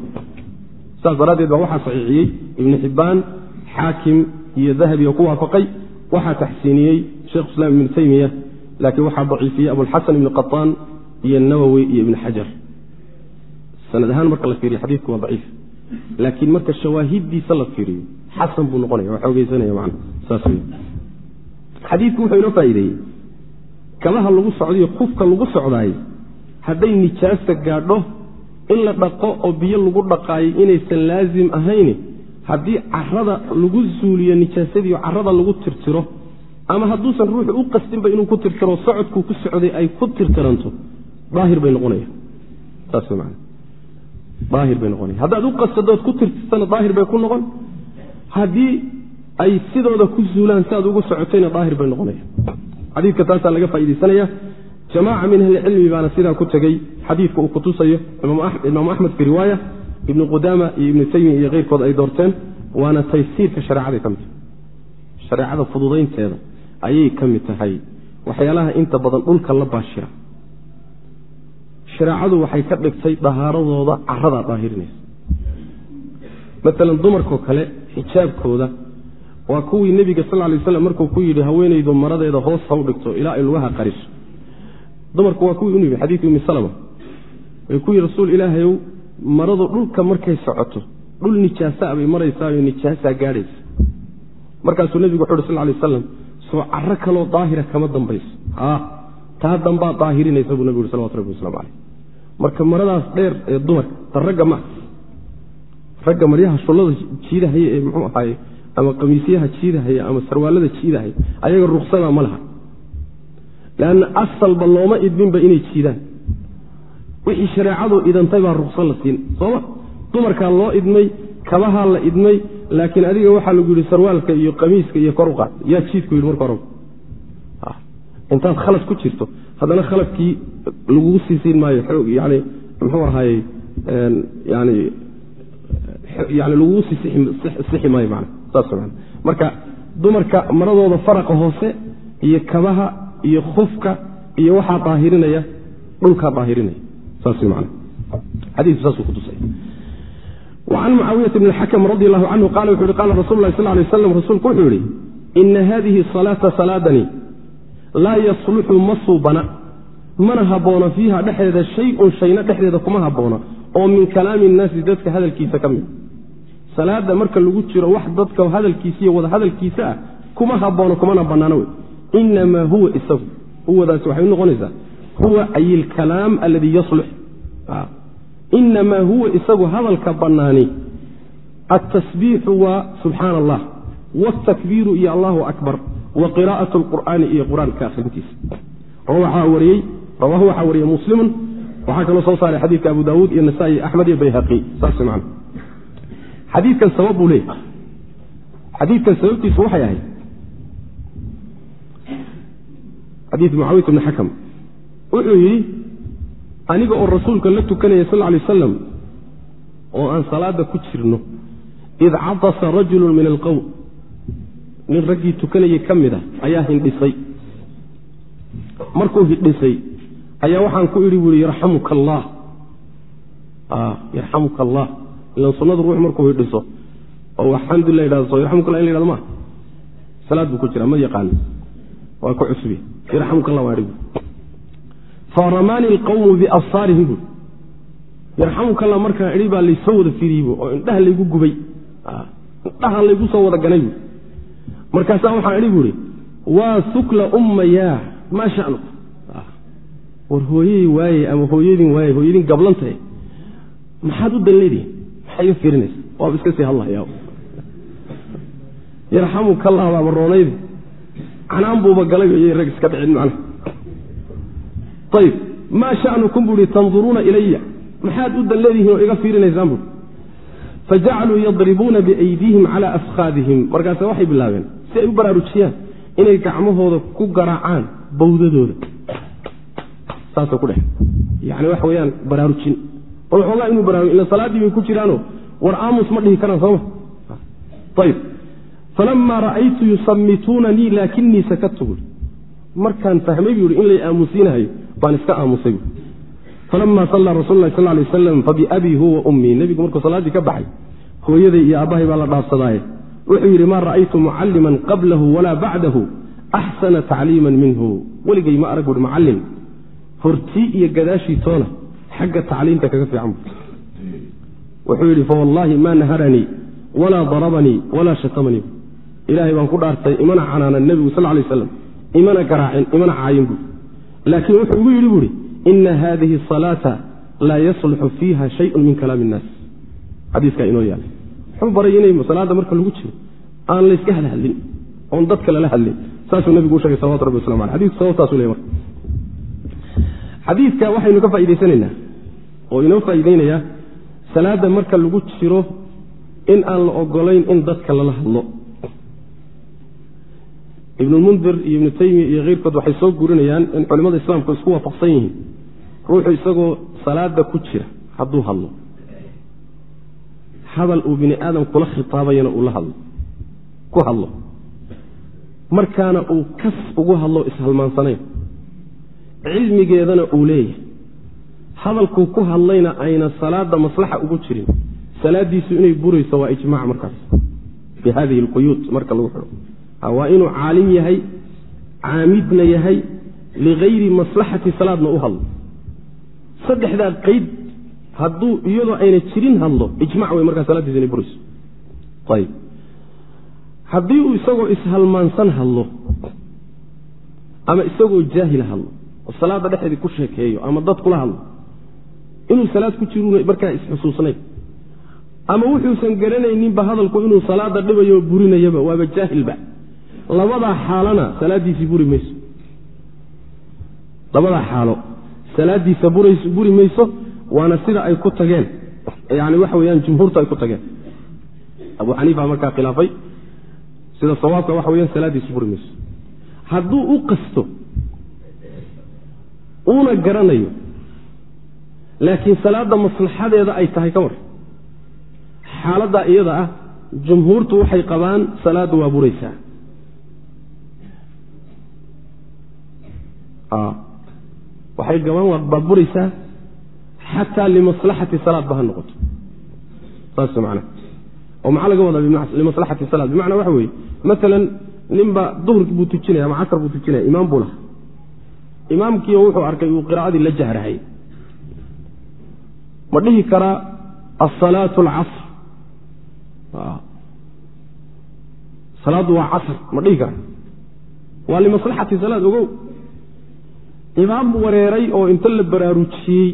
saas daraaddeed baa waxaa saxiixiyey ibnu xibbaan xaakim iyo dahabi oo ku waafaqay. Waxaa taxsiiniyey sheikh islaam ibnu teymiya laakiin waxaa daciifiyey abulxasan ibnu qataan iyo nawowi iyo ibnu xajar sanad ahaan marka la fiiriyo xadiidku waa daciif laakiin marka shawaahiddiisa la fiiriyo xasan buu noqonaya waa xoogeysanaya man saas wey xadiidku wuxuu inoo faa'iideeyey kabaha lagu socdayo kufka lagu socdaay hadday nijaasa gaadho in la dhaqo oo biyo lagu dhaqaayo inaysan laasim ahayn haddii carada lagu suuliyo nijaasadii oo carada lagu tirtiro ama hadduusan ruuxu u qastinba inuu ku tirtiro socodkuu ku socday ay ku tirtiranto daahir bay noqonaya. Haddaad u qasadood ku tirtirsana daahir bay ku noqon. Haddii ay sidooda ku zuulaan si aad ugu socotayna daahir bay noqonaya. Xadiidka taasaa laga faaidaysanaya jamaaca min ahlicilmi baana sidaa ku tegey xadiidka uu kutusayo imaamu axmed fi riwaaya ibnu qudaama iyo ibnu taymiya iyo keyrkood ay doorteen waana taysiirka shareecaday ka mid tahay shareecada fududaynteeda ayay ka mid tahay. Waxyaalaha inta badan dhulka la baashira shareecadu waxay ka dhigtay dahaaradooda caradaa daahirinaysa maalan dumarkoo kale xijaabkooda waa kuwii nebiga sal lay waslam markuu ku yidhi haweenaydu maradeeda hoos ha u dhigto ilaa ay lugaha qariso. Dumarku waa kuwii u nimi ummi salama. Ku yidhi rasuul ilaahayow maradu dhulka markay socoto dhul nijaasaa bay maraysaayo nijaasaa gaadhaysa. Markaasuu nebigu wuxu uhi sal lay wasalam soo caro kaloo daahira kama dambayso. Taa dambaa daahirinaysa buu nebigu ui salawatu rabbi waslamu caleyh marka maradaas dheer ee dumarka ta ragga ma ragga maryaha shullada jiidahaya ee muxuu ahaaye ama qamiisyaha jiidahaya ama sarwaalada jiidahaya ayaga ruksada ma laha. Leanna asalba looma idminba inay jiidaan. Wixii shareecadu idantay baa rukso la siin sooma dumarkaa loo idmay kabahaa la idmay laakiin adiga waxaa lagu yidhi sarwaalka iyo qamiiska iyo kor u qaad. Yaa jiidku yidhi marka horeba intaad khalad ku jirto haddana khaladkii lagugu sii siin maayo yani muxuu ahaayey yani yani lagugu sii sixi maayo man saas man marka dumarka maradooda faraqa hoose iyo kabaha iyo khufka iyo waxaa daahirinaya dhulkaa daahirinaya saas man xadiiku saasuu kutusay an mucaawiyata bn xakm radi allahu canhu qala wuxu uhi qala rasul lah lay aslam rasuulku wuxuu yihi ina hadihi salaata salaadani laa yasluxu ma suubana mana habboona fiiha dhexdeeda shay-un shayna dhexdeeda kuma habboona oo min kalaami innaasi dadka hadalkiisa ka mid. Salaada marka lagu jiro wax dadka hadalkiisa iyo wada hadalkiisa ah kuma haboono kumana banaano wey. Inamaa huwa isagu huwadaasi waxay u noqonaysaa huwa ay aladii yaslux inamaa huwa isagu hadalka bannaani altasbiixu waa subxaana allah wاtakbiiru iyo allahu akbar wa qiraa'at lqur'aani iyo qur'aanka akhrintiisa. Rawaahu waxaa wariyey muslimun. Waxaa kaloo soo saaray xadiidka abu daawuud iyo nasa'i axmed iyo bayhaqi. Saas man xadiidkan sabab buu leeyahy xadiidkan sababtiisu waxay ahayd. Xadiid mucaawiyat bni xakam wuxuu yidhi aniga oo rasuulka la tukanaya sal lay wasalam oo aan salaada ku jirno id catasa rajulu min alqowm nin raggii tukanayay ka mid a ayaa hindhisay. Markuu hindhisay ayaa waxaan ku idhi buui yarxamuka allah yarxamuka allah ilan sunnadu ruux markuu hindhiso oo alxamdulilah yhahdo so yarxamukallah in la yhahdo maa salaad buu ku jira ma yaqaani waa ku cusbi. Yarxamuka allah waa faramaani alqawmu biabsaarihim buui yarxamuka allah markaan idhi baa laysoo wada firiibo oo indhaha laygu gubay. Indhaha laygu soo wada ganay buui markaasaa waxaan idhi buuhi waa sukla ummayaa maa shanuku war hooyadii waaye ama hooyadin waaye hooyadin gablantahe maxaad u danleedihin maxay iga fiirinaysa? Waaba iska sii hadlahayaa yarxamuka allah baaba roonaydi canaan buuba galay iyo rag iska dhicin macna. Ayib maa shanukum buuhi tanduruuna ilaya maxaad u danleedihiin oo iga fiirinaysaan buui fajacaluu yadribuuna biaydiihim calaa afkhaadihim. Markaase waxay bilaabeen si ay u baraarujiyaan inay gacmahooda ku garaacaan bawdadooda. Saasa ku dhex. Yani waxa weyaan baraarujin. Bal waxoogaa inuu baraaruj ila salaaddii bay ku jiraano war aamus ma dhihi karaan sooma. Ayib falamaa ra'aytu yusamituunanii laakinii sakatu buui markaan fahmay buu yihi in lay aamusiinahayo baan iska aamusay buui falama sallaa rasul lah sal lay waslam fabiabii huwa ummii. Nebigu markuu salaaddii ka baxay hooyaday iyo aabbahay baa la dhaafsadaaye wuxuu yidhi maa ra'aytu mucalliman qablahu walaa bacdahu axsana tacliiman minhu. Weligay ma arag buui macallin hortii iyo gadaashii toona xagga tacliimta kaga fiican bu wuxuu yidhi fawallaahi maa naharanii walaa darabanii walaa shatamanii. Ilaahay baan ku dhaartay imana canaanan nebigu sal lay aslam imana garaacin imana caayin buui laakiin wuxuu igu yidhi buuhi ina hadihi salaata laa yasluxu fiiha shayun min kalaami innaas xadiiskaa inoo yaalla wuxuu baray inay salaada marka lagu jiro aan layska hadhadlin oon dadka lala hadlin. Saasuu nabigu u salawatu rabbi waslamu aleh xadiku sababtaasu le marka. Xadiidka waxaynu ka faa'idaysanaynaa oo inoo faa'iideynayaa salaadda marka lagu jiro in aan la ogolayn in dadka lala hadlo. Ibnulmundir iyo ibnu taymiya iyo keyrkood waxay soo gurinayaan in culimmada islaamku isku waafaqsan yihiin. Ruuxu isagoo salaada ku jira hadduu hadlo hadal uu bini aadam kula khitaabayana uu la hadlo. Ku hadlo. Markaana uu kas ugu hadlo ishalmaansanayn cilmigeedana uu leeyahay. Hadalkuu ku hadlayna ayna salaada maslaxa ugu jirin. Salaadiisu inay burayso waa ijmac markaas. Bi hadihi alquyuud marka lagu xidho. Waa inuu caalim yahay caamidna yahay ligayri maslaxati salaadna u hadlo. Saddexdaa qeyd hadduu iyadoo ayna jirin hadlo ijmac wey markaa salaadiisa inay burayso ayb. Haddii uu isagoo ishalmaansan hadlo ama isagoo jaahil hadlo oo salaada dhexeedii ku sheekeeyo ama dad kula hadlo inuu salaad ku jiru markaa isxusuusnayn. Ama wuxuusan garanayninba hadalku inuu salaada dhibayo burinayaba waaba jaahilba labadaa xaalona salaadiisii buri mayso. Labadaa xaalo salaadiisa buri mayso waana sida ay ku tageen. Yani waxa weyaan jumhuurta ay ku tageen. Abu xaniifa markaa khilaafay. Sida sawaabka waxa weyaan salaadiisu buri mayso hadduu u qasto uuna garanayo laakiin salaadda maslaxadeeda ay tahay ka war. Xaaladdaa iyada ah jumhuurtu waxay qabaan salaaddu waa buraysaa waxay gabaan baa buraysaa xataa limaslaxati salaad ba ha noqoto saas macna oo maxaa laga wadaa limaslaxati salaad bimacnaa waxa weeye maalan ninba duhurkii buu tujinaya ama casar buu tujinaya imaam buu laha imaamkiio wuxuu arkay uu qiraa'adii la jahrahay ma dhihi karaa asalaatu alcasr salaaddu waa casr ma dhihi karaa waa limaslaxati salaad ogow imaam wareeray oo inta la baraarujiyey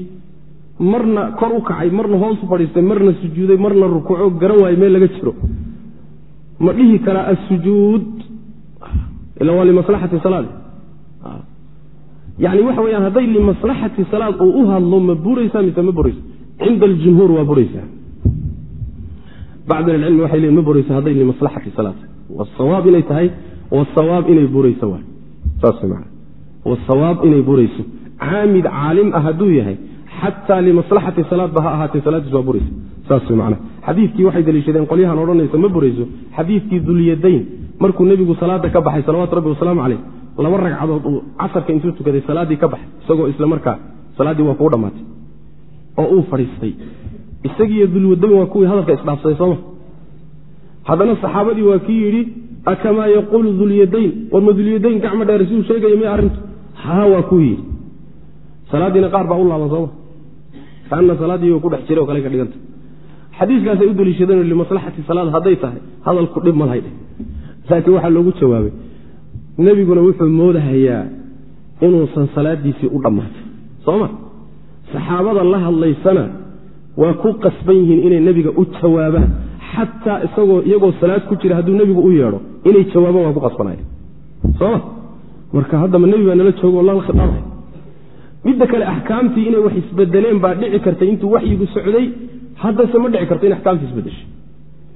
marna kor u kacay marna hoos u fadhiistay marna sujuuday marna rukuuco garan waayo meel laga jiro. Ma dhihi karaa asujuud ila waa limaslaxati salaad. Yani waxa weyaan hadday limaslaxati salaad uu u hadlo ma buraysaa mise ma buraysa cinda aljumhuur waa buraysaa bacd ahlicilmi waxay leeyiin ma buraysa hadday limaslaxati salaad. Wasawaab inay tahay wasawaab inay burayso waay. Saas wasawaab inay burayso caamid caalim ah hadduu yahay xataa limaslaxati salaadba ha ahaatee salaadiis waa buraysa saas man xadiidkii waxay daliishadeen qolyahan odhanaysa ma burayso xadiidkii dulyadayn markuu nebigu salaada ka baxay salawatu rabbi wasalaamu caleyh laba ragcadood uu casarka intuu tukaday salaaddii ka baxay isagoo isla markaa salaaddii waa kuu dhammaatay oo uu fadhiistay isagiiyo dulyadayn waa kuwii hadalka isdhaafsaday sooma haddana saxaabadii waa kii yidhi akamaa yaquulu dulyadayn warma dulyadayn gacmo dheer siduu sheegaya miy arrintu ha waa kuu yidhi salaaddiina qaar baa u laaban sooma kaana salaaddii ku dhex jiray oo kale ka dhiganta. Xadiiskaasay u limaslaxati salaad hadday tahay hadalku dhib malahay laakiin waxaa loogu jawaabay nebiguna wuxuu moodahayaa inuusan salaadiisii u dhammaatay. Sooma saxaabada la hadlaysana waa ku qasban yihiin inay nebiga u jawaabaan. Xataa isagoo iyagoo salaad ku jira hadduu nebigu u yeedho inay jawaabaan waa ku qasbanaya sooma marka haddaba nebi baa nala joogo lala khiaabay midda kale axkaamtii inay wax isbedeleen baa dhici kartay intuu waxyigu socday haddase ma dhici karto in axkaamtii isbedeshay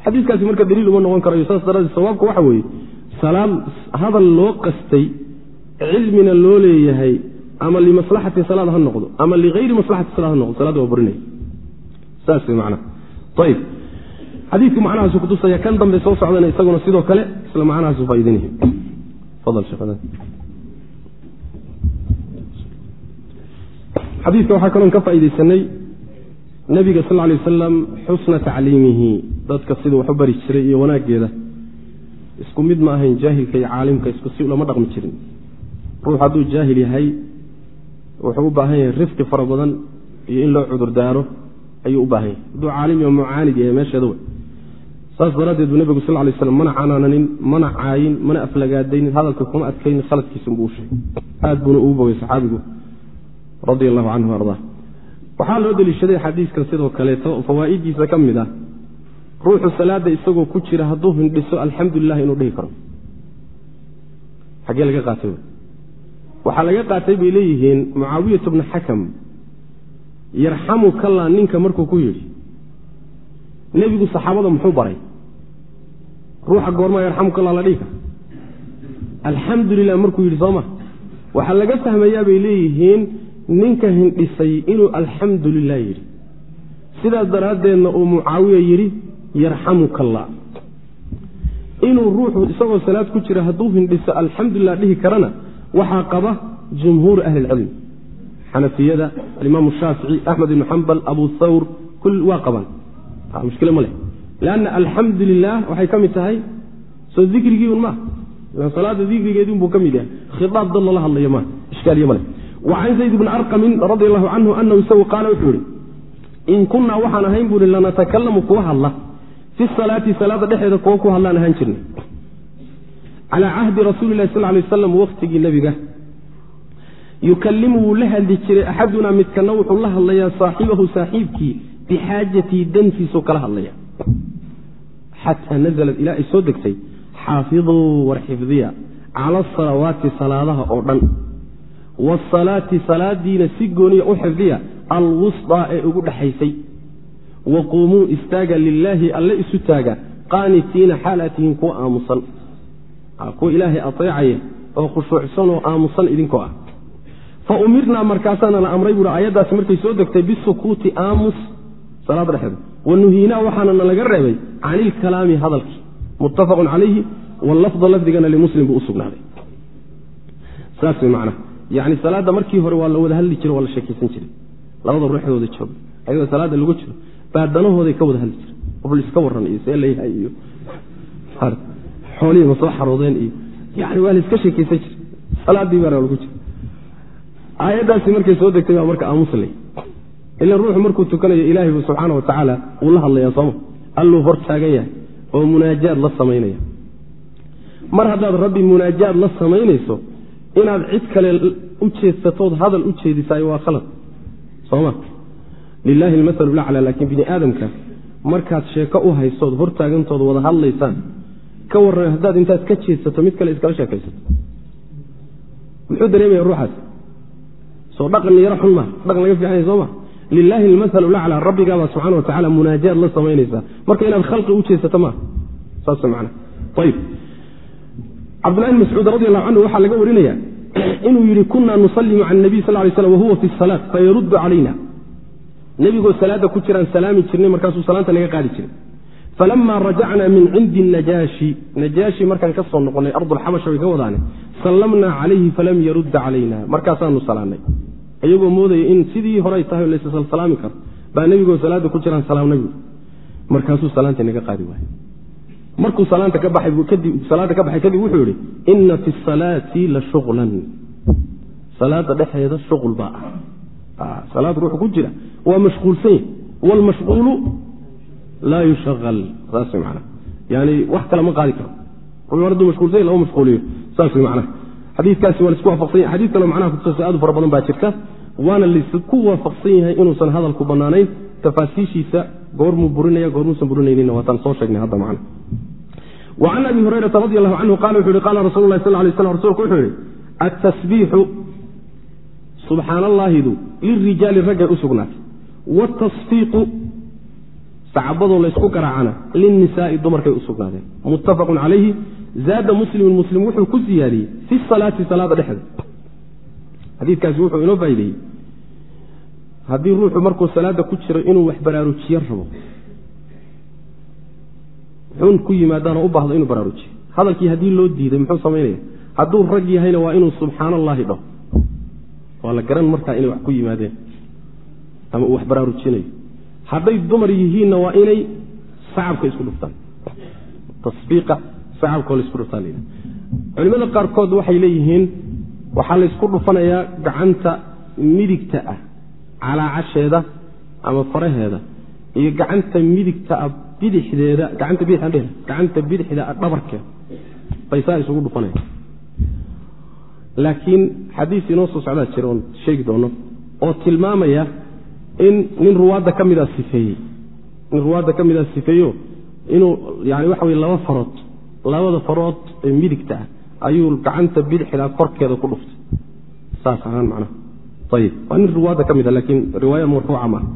xadiiskaasi marka daliil uma noqon karayo saas daraadee sawaabku waxa weeye salaad hadal loo qastay cilmina loo leeyahay ama limaslaxati salaad ha noqdo ama ligayri maslaxati salaad ha noqdo salaadda waa burinaya saas way macnaha. Ayib xadiidku macnahaasu kutusaya kan dambe soo socdana isaguna sidoo kale isla macnahaasu faaidinaya fadal sheekh xadiidka waxaa kaloon ka faaidaysanay nabiga sal lay wasalam xusna tacliimihi dadka siduu wax u bari jiray iyo wanaaggeeda. Isku mid ma ahayn jaahilka iyo caalimka isku si lama dhaqmi jirin. Ruux hadduu jaahil yahay wuxuu u baahan yahay rifqi fara badan iyo in loo cudur daaro ayuu u baahan yahay. Hadduu caalim iyo mucaanid yahay meesheeda wey saas daraaddeed buu nebigu sal lay slam mana canaananin mana caayin mana aflagaadaynin hadalka kuma adkaynin khaladkiisunbuu u sheegay. Aad buuna ugu bogay saxaabigu radi allahu canhu ardaa waxaa loo deliishaday xadiiskan sidoo kaleeto fawaa'idiisa ka mid ah. Ruuxu salaada isagoo ku jira hadduu hindhiso alxamdulilah inuu dhihi karo. Xaggee laga qaatay waxaa laga qaatay bay leeyihiin mucaawiyat bna xakam yarxamu kallaa ninka markuu ku yidhi. Nebigu saxaabada muxuu baray ruuxa goormaa yarxamu kallaa la dhihi kara. Alxamdu lilah markuu yidhi sooma waxaa laga fahmayaa bay leeyihiin ninka hindhisay inuu alxamdu lilah yidhi. Sidaas daraaddeedna uu mucaawiya yidhi yarxamuka allah inuu ruuxu isagoo salaad ku jira hadduu hindhiso alxamdulilah dhihi karana waxaa qaba jumhuuru ahli ilcilm xanafiyada alimaamu shaafici axmed ibnu xambal abu thawr waa qabaan mushkile ma leh. Lanna alxamdu lilah waxay ka mid tahay soo dikrigii un maaha salaada dikrigeedii unbuu ka mid yahay. Khiaab dad loola hadlayo maa ishkaaliye ma leh wacan zayd bni arqamin radi allahu canhu anahu isagu qaala wuxuu ihi in kunnaa waxaan ahayn buui lanatakalamu kuwa hadla. Fi salaati salaada dhexeeda kuwa ku hadlaan ahaan jirnay. Calaa cahdi rasuuli lahi sal lay waslam wakhtigii nebiga. Yukalimu wuu la hadli jiray axadunaa midkana wuxuu la hadlayaa saaxibahu saaxiibkii bixaajatii dantiisuu kala hadlaya xataa nazalat ilaa ay soo degtay xaafiduu war xifdiya cala asalawaati salaadaha oo dhan wasalaati salaadiina si gooniya u xifdiya alwusطaa ee ugu dhexaysay wa quumuu istaaga lilaahi alle isu taaga qaanitiina xaalaad tihiin kuwa aamusan kuwa ilaahay ateecaya oo khushuucsan oo aamusan idinkoo ah fa umirnaa markaasaana la amray buui aayaddaasi markay soo degtay bisukuuti aamus salaada dhexeeda wa nuhiinaa waxaana na laga reebay can ilkalaami hadalkii muttafaqun calayhi wallafda lafdigana limuslim buu u sugnaaday yacni salaadda markii hore waa la wada hadli jiro waa la sheekaysan jiray. Labada ruuxdooda jooga. Ayagoo salaadda lagu jiro baa danahooday ka wada hadli jira qofl iska waran iyo see layahay iyo xoolihii ma xaroodeen iyo yani waa la iska sheekaysan jira salaaddii baana lagu jira aayaddaasi markay soo degtay baa marka aamuslay ila ruuxu markuu tukanayo ilaahay bu subxaana wa tacaala wuu la hadlayaa sooma alluu hor yahay oo munaajaad la samaynaya mar haddaad rabbi munaajaad la samaynayso inaad cid kale u jeedsatood hadal u jeedisaay waa khalad. Soma lilaahi almasalu lacla laakiin bini aadamka markaad sheeko u haysood hortaagantood wada hadlaysaan ka warran haddaad intaad ka jeedsato mid kale iskala sheekaysato muxuu dareemaya ruuxaas? Soo dhaqan yaro xun maa dhaqan laga fiicanya soo ma lilaahi almasalu laclaa rabbigaabaa subxana wa tacala munaajaad la samaynaysaa marka inaad khalqi u jeedsato maa saas man ayb cabdullahi bn mascuud radi allahu canhu waxaa laga warinaya inuu yidhi kunaa nusalimu cala nabiy sal lay slam wahuwa fi salaat fayaruddu calayna nebigoo salaadda ku jiraan salaami jirnay markaasuu salaanta naga qaadi jiray. Falama rajacnaa min cindi najaashi najaashi markaan ka soo noqonnay ardulxabasha way ka wadaane sallamnaa calayhi falam yarudda calayna markaasaanu salaannay iyagoo moodaya in sidii horay tahay layssalaami karo baa nebigoo salaadda ku jiraan salaamnay buui markaasuu salaanta naga qaadi waayey markuu salaada ka baxay kadib wuxuu yihi ina fi salaati la shuqlan salaada dhexeeda shuqul baa ah. Salaad ruuxu ku jira. Waa mashquulsan yahy wlmashquulu laa yushaqal saas man yani wax kale ma qaadi karo. Ruux hadduu mashquulsan lama mashquuliyo. Saas mana xadiikaasi waa la isku waafaqsan yahy xadis kaleo macnaha kutusa aad u fara badan baa jirta. Waana la isku waafaqsan yahay inuusan hadalku bannaanayn. Tafaasiishiisa goormuu burinaya goormuusan burinaynin. Waataan soo sheegnay hadda macna وcan abi hurayrata radi alahu canhu qala wuxu uhi qala rasul lah sal lay slam rsulku wuxuu yihi atasbiixu subxaan allaahidu lirijaali raggay u sugnaatay. Wاtasfiiqu sacbadoo laysku garaacana lilnisaai dumarkay u sugnaadeen muttafaqu calayhi zaada muslimun muslim wuxuu ku ziyaadiyey fi salaati salaada dhexda xadiikaasi wuxuu inoo faa'ideeyey. Haddii ruuxu markuu salaada ku jiro inuu wax baraarujiyo rabo xun ku yimaadaanoo u baahdo inuu baraarujiyo hadalkii haddii loo diiday muxuu samaynaya hadduu rag yahayna waa inuu subxaan allaahi dhaho waa la garan markaa inay wax ku yimaadeen. Ama uu wax baraarujinayo hadday dumar yihiinna waa inay sacabka isku dhuftaan. Tasbiiqa sacabkoo la isku dhuftaan culimada qaarkood waxay leeyihiin waxaa laysku dhufanayaa gacanta midigta ah calaacasheeda ama faraheeda iyo gacanta midigta ah bidixdeeda gacanta bidix gacanta bidixda ah dhabarkeeda bay saa isugu dhufanaya laakiin xadiis inoo soo socdaa jira oon sheegi doono oo tilmaamaya in nin ruwaadda ka midaa sifeeyey. Nin ruwaadda ka midaa sifeeyo inuu yani waxa weye laba farood labada farood ee midigta ah ayuu gacanta bidixda korkeeda ku dhuftay. Saas ahaan macnaha. Ayib waa nin ruwaadda ka mida laakiin riwaaya marfuuca maaha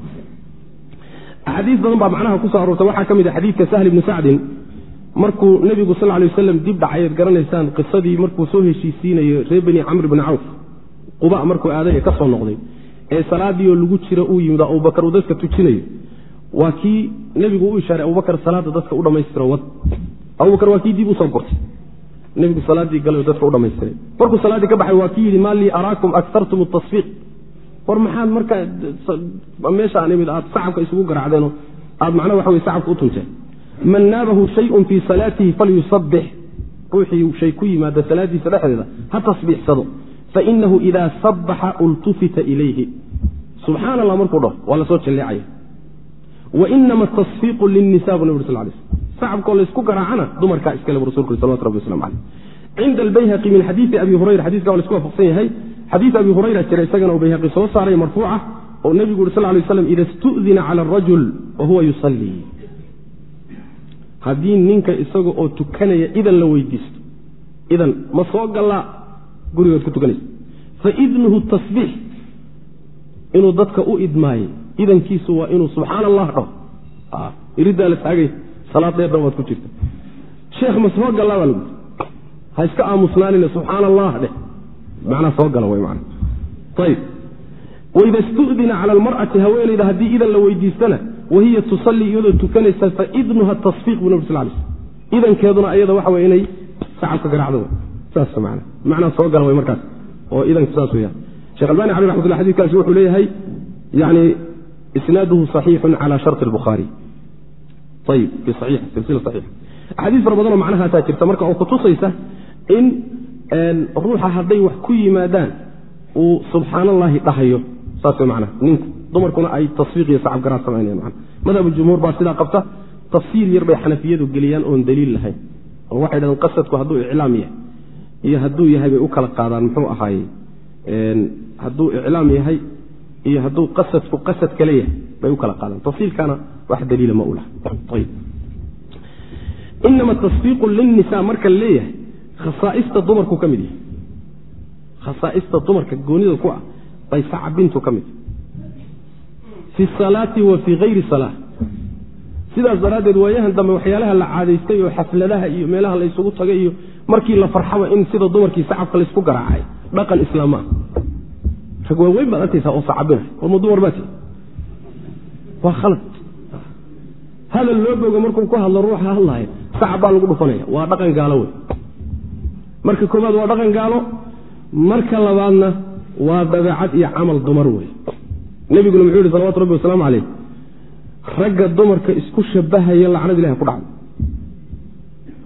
axaadiis badan baa macnaha ku so aroortay. Waxaa ka mid a xadiidka sahl ibni sacdin markuu nebigu sal lay waslam dib dhacay ad garanaysaan qisadii markuu soo heshiisiinayo reer beni camr bni cawf quba markuu aaday ka soo noqday. Ee salaadiioo lagu jira uu yimid abubakar uu dadka tujinayo. Waa kii nebigu u ishaaray abubakar salaada dadka u dhammaystiro. Wad abubakar waa kii dib u soo gortay. Nebigu salaaddii galay dadka u dhamaystiray markuu salaaddii ka baxay waa kii yidhi maa lii araakum akartum tasfiiq war maxaad markaa meeshaan imid aad sacabka isugu garaacdeenoo aad macnaa waxa wey sacabka u tunteen man naabahu shayun fii salaatihi falyusabbix ruuxii shay ku yimaada salaadiisa dhexdeeda ha tasbiixsado. Fainahu idaa sabbaxa ultufita ilayhi. Subxaana allah markuu dhaho waa la soo jalleecaya. Wainama tasfiiqu lilnisa bu nab ur sal lay slm sacabkoo laysku garaacana dumarkaa iskale bu rasulku salawatu rabbi waslamu caleyh cinda albayhaqi min xadiidi abi hurayra xadiiska waa la isku waafaqsan yahay xadiid abi hurayra jira isagana uu bayhaqi soo saaray marfuuca oo nebigu uri sal lay slam ida istudina cala arajul wa huwa yusallii haddii ninka isaga oo tukanaya idan la weydiisto idan ma soo gallaa? Gurigood ku tukanaysa faidnuhu tasbiix inuu dadka u idmaayo idankiisu waa inuu subxaana allah dhaho iriddaa la taagay salaad dheerna waad ku jirta. Sheekh ma soo gallaa baa lagu ha iska aamusnaanina subxaana allah dheh manaa soo gala ayb waida istudina cala almar'ati haweenayda haddii idan la weydiistana wahiya tusalii iyadoo tukanaysa fa idnuha tasfiiq bu nab sal idankeeduna ayada waxa wey inay sacabka garacdo saas man macnaa. Soo gala way markaas. Oo idanku saas weya shekh albani caley raxmatullah xadidkaasi wuxuu leeyahay yani isnaaduhu saxiixun cala sharti lbukhaari ayib silsila saxiix axaadiis fara badanoo macnahaasaa jirta marka oo kutusaysa in ruuxa hadday wax ku yimaadaan uu subxaan allahi dhahayo saas way ninku dumarkuna ay tasfiiq iyo sacab garaad samaynayan mana madhab jumhuur baa sidaa qabta tafsiir yar bay xanafiyadu geliyaan oon daliil lahayn. Oo waxay dhahdeen qasadku hadduu iclaam yahay iyo hadduu yahay bay u kala qaadaan muxuu ahaaye hadduu iclaam yahay iyo hadduu qasadku qasad kale yahay bay u kala qaadaan. Tafsiilkana wax daliila ma u laha inama tasfiiqu lilnisa marka leeyahay khasaaista dumarku ka mid yahay. Khasaaista dumarka goonida ku ah bay sacabintu ka mid fi salaati wa fii hayri salaa sidaas daraaddeed waayahan dambe waxyaalaha la caadaystay oo xafladaha iyo meelaha la ysugu tagay iyo markii la farxaba in sida dumarkii sacabka laysku garaacay dhaqan islaam ah. Rag waaweyn baad arkaysaa oo sacabinay warma dumar baati waa khalad. Hadal loo bogo markuu ku hadlo ruuxa hadlaaya sacab baa lagu dhufanaya. Waa dhaqan gaalo wey marka koobaad waa dhaqan gaalo marka labaadna waa dabeecad iyo camal dumar wey nebiguna muxuu yihi salawatu rabbi wasalaamu caleyh ragga dumarka isku shabahaya lacnad ilahi ku dhacdo.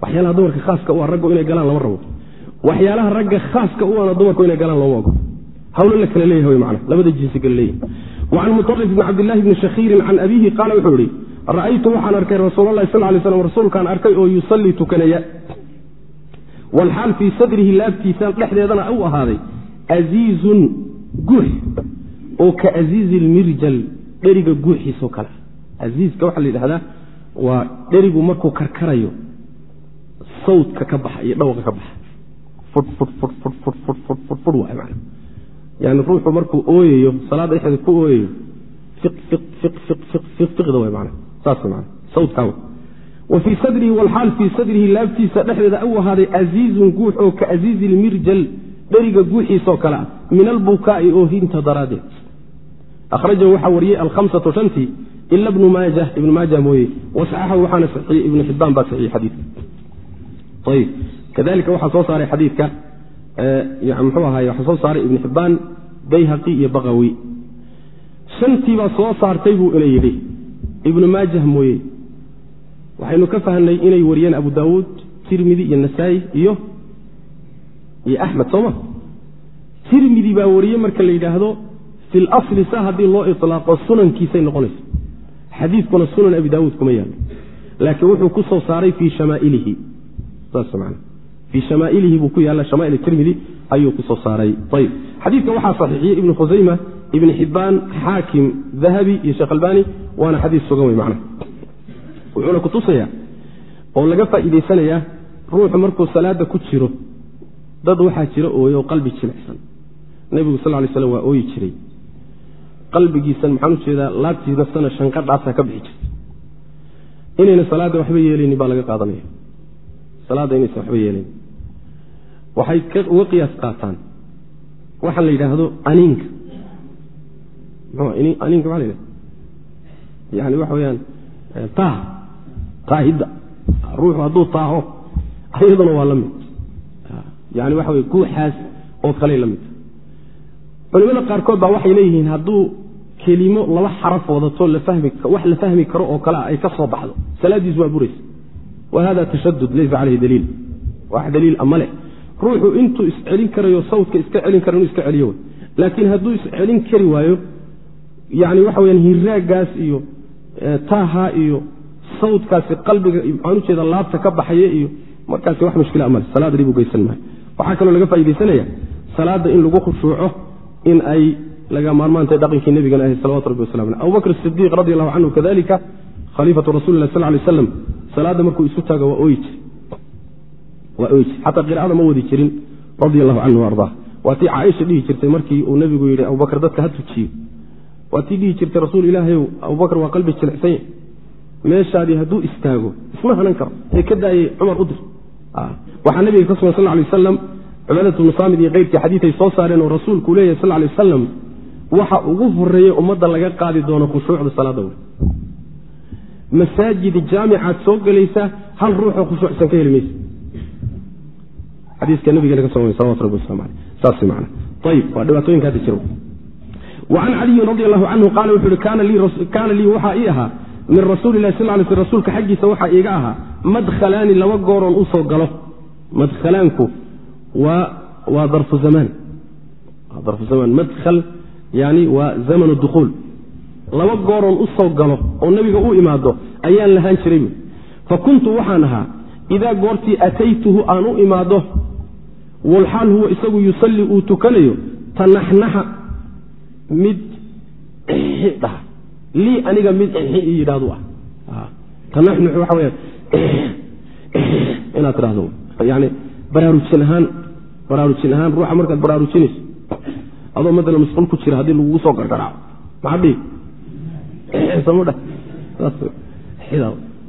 Waxyaalaha dumarka khaaska u ah raggu inay galaan lama rabo. Waxyaalaha ragga khaaska u ana dumarku inay galaan looma ogo hawlo la kala leeyahay wy mana labada jinsi kala leeyahay. Wacan mutarif bni cabdillahi bni shakhiirin can abiihi qaala wuxuu ihi ra'aytu waxaan arkay rasuulalahi sal lay slam rasuulkaan arkay oo yusallii tukanaya walxaal fii sadrihi laabtiisa dhexdeedana u ahaaday aziizun guux oo ka aziizi lmirjal dheriga guuxiisoo kale. Aziizka waxaa la yidhahdaa waa dherigu markuu karkarayo sawdka ka baxa iyo dhawqa ka baxa. Yani ruuxu markuu ooyayo salaadda dhexdeeda ku ooyayo iqda way man saas man sawdkaa wa fii sadrihi walxaal fii sadrihi laabtiisa dhexdeeda u ahaaday aziizun guux oo ka aziizi lmirjal dheriga guuxiisoo kale ah min albukaa'i oohinta daraaddeed akhrajahu waxaa wariyey alhamsatu shantii ila bnu maaja ibnu maaja mooye. Wasaxaxahu waxaana saxiiyey ibnu xibaan baa saxiiyey xadiidka. Ayib. Kadalika waxaa soo saaray xadiidka muxuu ahaay waxaa soo saaray ibnu xibaan bayhaqi iyo baqawi. Shantiibaa soo saartay buu ina yidhi ibnu maajah mooye waxaynu ka fahnay inay wariyeen abu daawuud tirmidi iyo nasaa'i iyo iyo axmed sooma tirmidi baa wariyey marka la yidhaahdo fi lasli sa haddii loo ilaaqo sunankiisay noqonaysa xadiidkuna sunan abi daawuud kuma yaallo. Laakiin wuxuu ku soo saaray fii man fii shamaailihi buu ku yaalla shamaa'il tirmidi ayuu ku soo saaray. Ayb xadiidka waxaa saxiixiyey ibnu khusayma ibn xibaan xaakim dahabi iyo sheekh albani waana xadiis sugan wey macnaha wuxuuna kutusayaa oo laga faa'iidaysanayaa ruuxu markuu salaada ku jiro dad waxaa jira ooye oo qalbi jilicsan. Nebigu sal lay slam waa ooyi jiray. Qalbigiisan maxaan u jeedaa laabtiisnasana shanqadhaasaa ka bixi jirta inayna salaadda waxba yeelaynin baa laga qaadanaya. Salaadda inaysan waxba yeelayn waxay uga qiyaas qaataan. Waxaan la yidhaahdo aniinka. Aniinka maa la yidhahda yani waxa weyaan taah taahidda ruuxu hadduu taaho iyaduna waa la mid. Yani waxa wey guuxaas oo kaley la mid. Culimada qaarkood baa waxay leeyihiin hadduu kelimo laba xaraf wadato wax la fahmi karo oo kale ay ka soo baxdo. Salaadiis waa buraysa. Wa hada tashadud laysa caleyhi daliil. Wax daliil a maleh ruuxu intuu iscelin karayo sawdka iska celin kara inuu iska celiyo laakiin hadduu iscelin kari waayo yani waxa weyaan hiraagaas iyo taaha iyo sawdkaasi qalbiga maxaan ujeeda laabta ka baxaya iyo markaasi wax mushkila male salaada dhib geysan maayo waxaa kaloo laga faa'idaysanaya salaada in lagu khushuuco in ay laga maarmaantahay dhaqankii nebigana ahay salawatu rabbi wasalam aleh abubakr sidiiq radi allahu canhu kadalika khaliifatu rasuli sal lay aslam salaadda markuu isu taago waa ooyi jir waa ooyi jir xataa qiraa'ada ma wadi jirin radia allahu canhu ardaa waa tii caaisha dhihi jirtay markii uu nebigu yidhi abubakr dadka ha tujiyo. Waa tii dhihi jirtay rasuul ilaahayow abubakr waa qalbi jilicsanya meeshaadii hadduu istaago isma hanan karo ee ka daayay cumar u dir. Waxaa nabiga ka sugan sal lay wasalam cubaadat bnu saamid iyo keyrkii xadiiay soo saareen oo rasuulku leeyahy sal lay wasalam waxa ugu horreeya ummadda laga qaadi doono khushuucda salaada wey masaajid jaamicaad soo gelaysa hal ruuxoo khushuucsan ka heli maysa. Xadiiska nabigeena ka soo salawatu rabbi waslamu aleyh saas man ayib waa dhibaatooyinka hadda jira wacan caliyin radi allahu canhu qaala wuxu uhi kaana lii waxaa ii ahaa min rasuuli lahi sal lay rasuulka xaggiisa waxaa iiga ahaa madkhalaani laba gooroon u soo galo. Madkhalaanku waa darfu zamaan darfu zamaan madkhal yani waa zamanu dukhuul laba gooroon u soo galo oo nebiga u imaado ayaan lahaan jiray. Bu fa kuntu waxaan ahaa idaa goortii ataytuhu aan u imaado walxaal huwa isagu yusalli uu tukanayo tanaxnaxa mid dhaha lii aniga mid i yidhaahdu ah tanaxnux waxa weya inaad tidhahdo yani baraarujin ahaan baraarujin ahaan ruuxa markaad baraarujinayso adoo madala masquul ku jira haddii lagugu soo gargaraaco maxaa dhihi? Samdh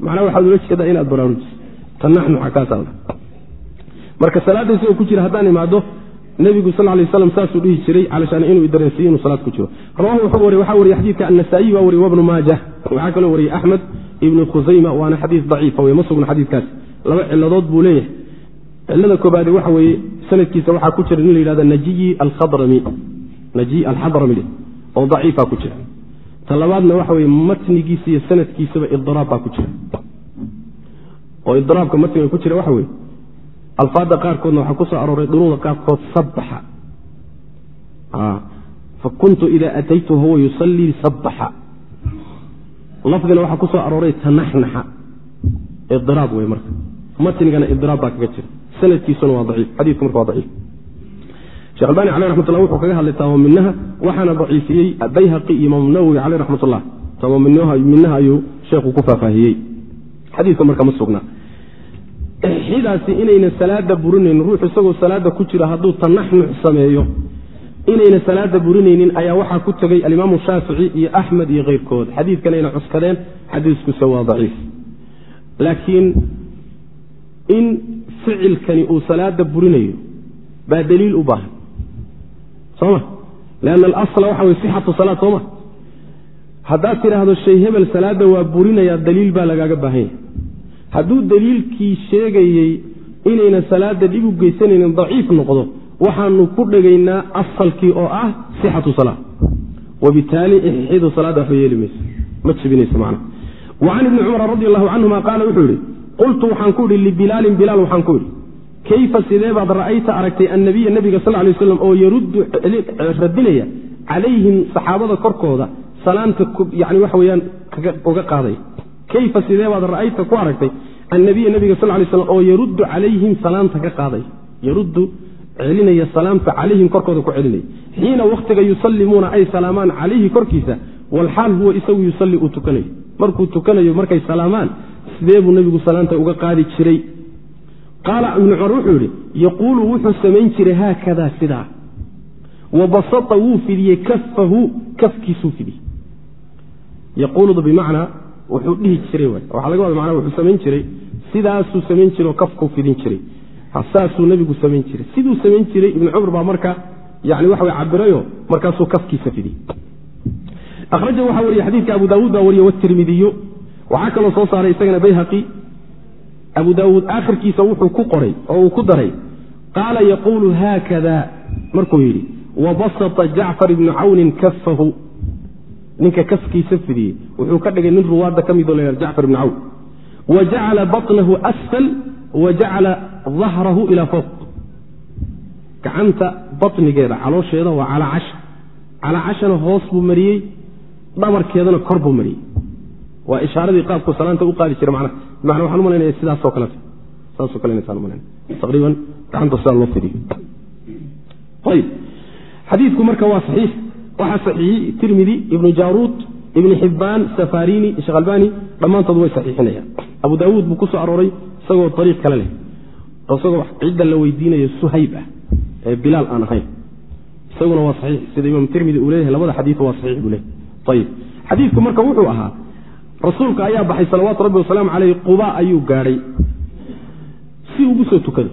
macnaa waxaad ula jeedaa inaad baraarujiso tanaxnuxa kaasa marka salaadda isagoo ku jira haddaan imaado nebigu sal lay waslam saasuu dhihi jiray calashaan inuu dareensiiye inuu salaad ku jiro. Rawahu wuxuu wariy waxaa wariye xadiidka annasaa'iy baa wariye wabnu maaja waxaa kaloo wariyey axmed ibnu khusayma waana xadiis daciifa wey ma sugna xadiidkaas. Laba ciladood buu leeyahay. Cilada koobaade waxa weeye sanadkiisa waxaa ku jira nin la yidhahda najiyi alkhadrami najiy alxadrami oo daciifa ku jira. Ta labaadna waxa weye matnigiisa iyo sanadkiisaba idiraab baa ku jira. Oo idiraabka matniga ku jira waxa weye alfaada qaarkoodna waxaa ku soo arooray duruuda qaarkood sabaxa fa kuntu ida ataytu huwa yusallii sabaxa lafdina waxaa ku arooray tanaxnaxa. Idiraab wey marka. Matnigana idiraab baa kaga jira. Sanadkiisuna waa daciif xadiiku marka waa daciif. Shekh albani caleh raxmat ullah wuxuu kaga hadlay tamaminaha waxaana daciifiyey bayhaqi imaam nawowi caleh raxmat ullah tamaminaha ayuu sheekhu ku faahfaahiyey. Xadiidka marka ma sugnaa xidaasi inayna salaada burinaynin ruux isagoo salaada ku jira hadduu tanaxnux sameeyo. Inayna salaada burinaynin ayaa waxaa ku tegay alimaamu shaafici iyo axmed iyo keyrkood. Xadiidkanayna cuskadeen xadiiskuse waa daciif. Laakiin in ficilkani uu salaada burinayo baa daliil u baahan. Soma lanna alasla waxa wey sixatu salaad sooma? Haddaad tidhaahdo shay hebel salaada waa burinayaa daliil baa lagaaga baahan yahay hadduu daliilkii sheegayey inayna salaada dhib u geysanaynin daciif noqdo waxaanu ku dhegaynaa asalkii oo ah sixatu salaa wabitaali ixxidu salaada waxba yeeli mayso ma jebinayso macna wa ibni cumar radi allahu canhuma qaala wuxuu yidhi qultu waxaan ku idhi libilaalin bilaal waxaan ku idhi kayfa sidee baad ra'ayta aragtay annabiya nebiga sal lay waslam oo yaruddu radinaya calayhim saxaabada korkooda salaanta yani waxa weyaan uga qaaday kayfa sidee baad ra'ayta ku aragtay? Annabiya nebiga sal lay slam oo yaruddu calayhim salaanta ka qaaday. Yaruddu celinaya salaamta calayhim korkooda ku celinaya xiina wakhtiga yusallimuuna ay salaamaan calayhi korkiisa walxaal huwa isagu yusalli uu tukanayo markuu tukanayo markay salaamaan sidee buu nebigu salaanta uga qaadi jiray? Qaala ibnu cumar wuxuu yidhi yaquulu wuxuu samayn jiray haakadaa sidaa. Wa basata wuu fidiyey kafahu kafkiisuu fidiyey wuxuu dhihi jiray waxaa laga wada macnaa wuxuu samayn jiray. Sidaasuu samayn jiray oo kafkuu fidin jiray. Saasuu nebigu samayn jiray. Siduu samayn jiray ibnu cumar baa marka yani waxa way cabirayo markaasuu kafkiisa fidiyey akhraja waxaa wariye xadiidka abu daawuud baa wariye watirmidiyu waxaa kaloo soo saaray isagana bayhaqi. Abu daawuud aakhirkiisa wuxuu ku qoray oo uu ku daray. Qaala yaquulu haakada markuu yidhi wabasata jacfar ibnu cawnin kafahu ninka kafkiisa fidiyey. Wuxuu ka dhigay nin ruwaadda ka midoo la jacfar ibnu cawn wa jacala baطnahu asfal wa jacala dahrahu ilaa fowq gacanta baطnigeeda caloosheeda waa calaa casha. Calaa cashana hoos buu mariyey dhabarkeedana kor buu mariyey. Waa ishaaradii qaabku salaanta u qaadi jira manaa bimana waxaan u malaynaya sidaasoo kaleta saasoo kale inasaan umalayna taqriiban gacanta sidaa loo fidiyo ayib xadiidku marka waa saxiix waxaa saxiixiyey tirmidi ibnu jaaruud ibni xibbaan safarini sheekh dhammaantood way saxiixinayaan. Abu daawuud buu ku soo arooray isagoo ariiq kale leh isagoo cidda la weydiinayo suhayb ah ee bilaal aan ahayn. Isaguna waa saxiix sida imaam tirmidi uu leeyahay labada xadiiba waa saxiix buu leeyahy ayib xadiidku marka wuxuu ahaa rasuulka ayaa baxay salawaatu rabbi wasalaamu caleyh quba ayuu gaadhay. Si ugu soo tukado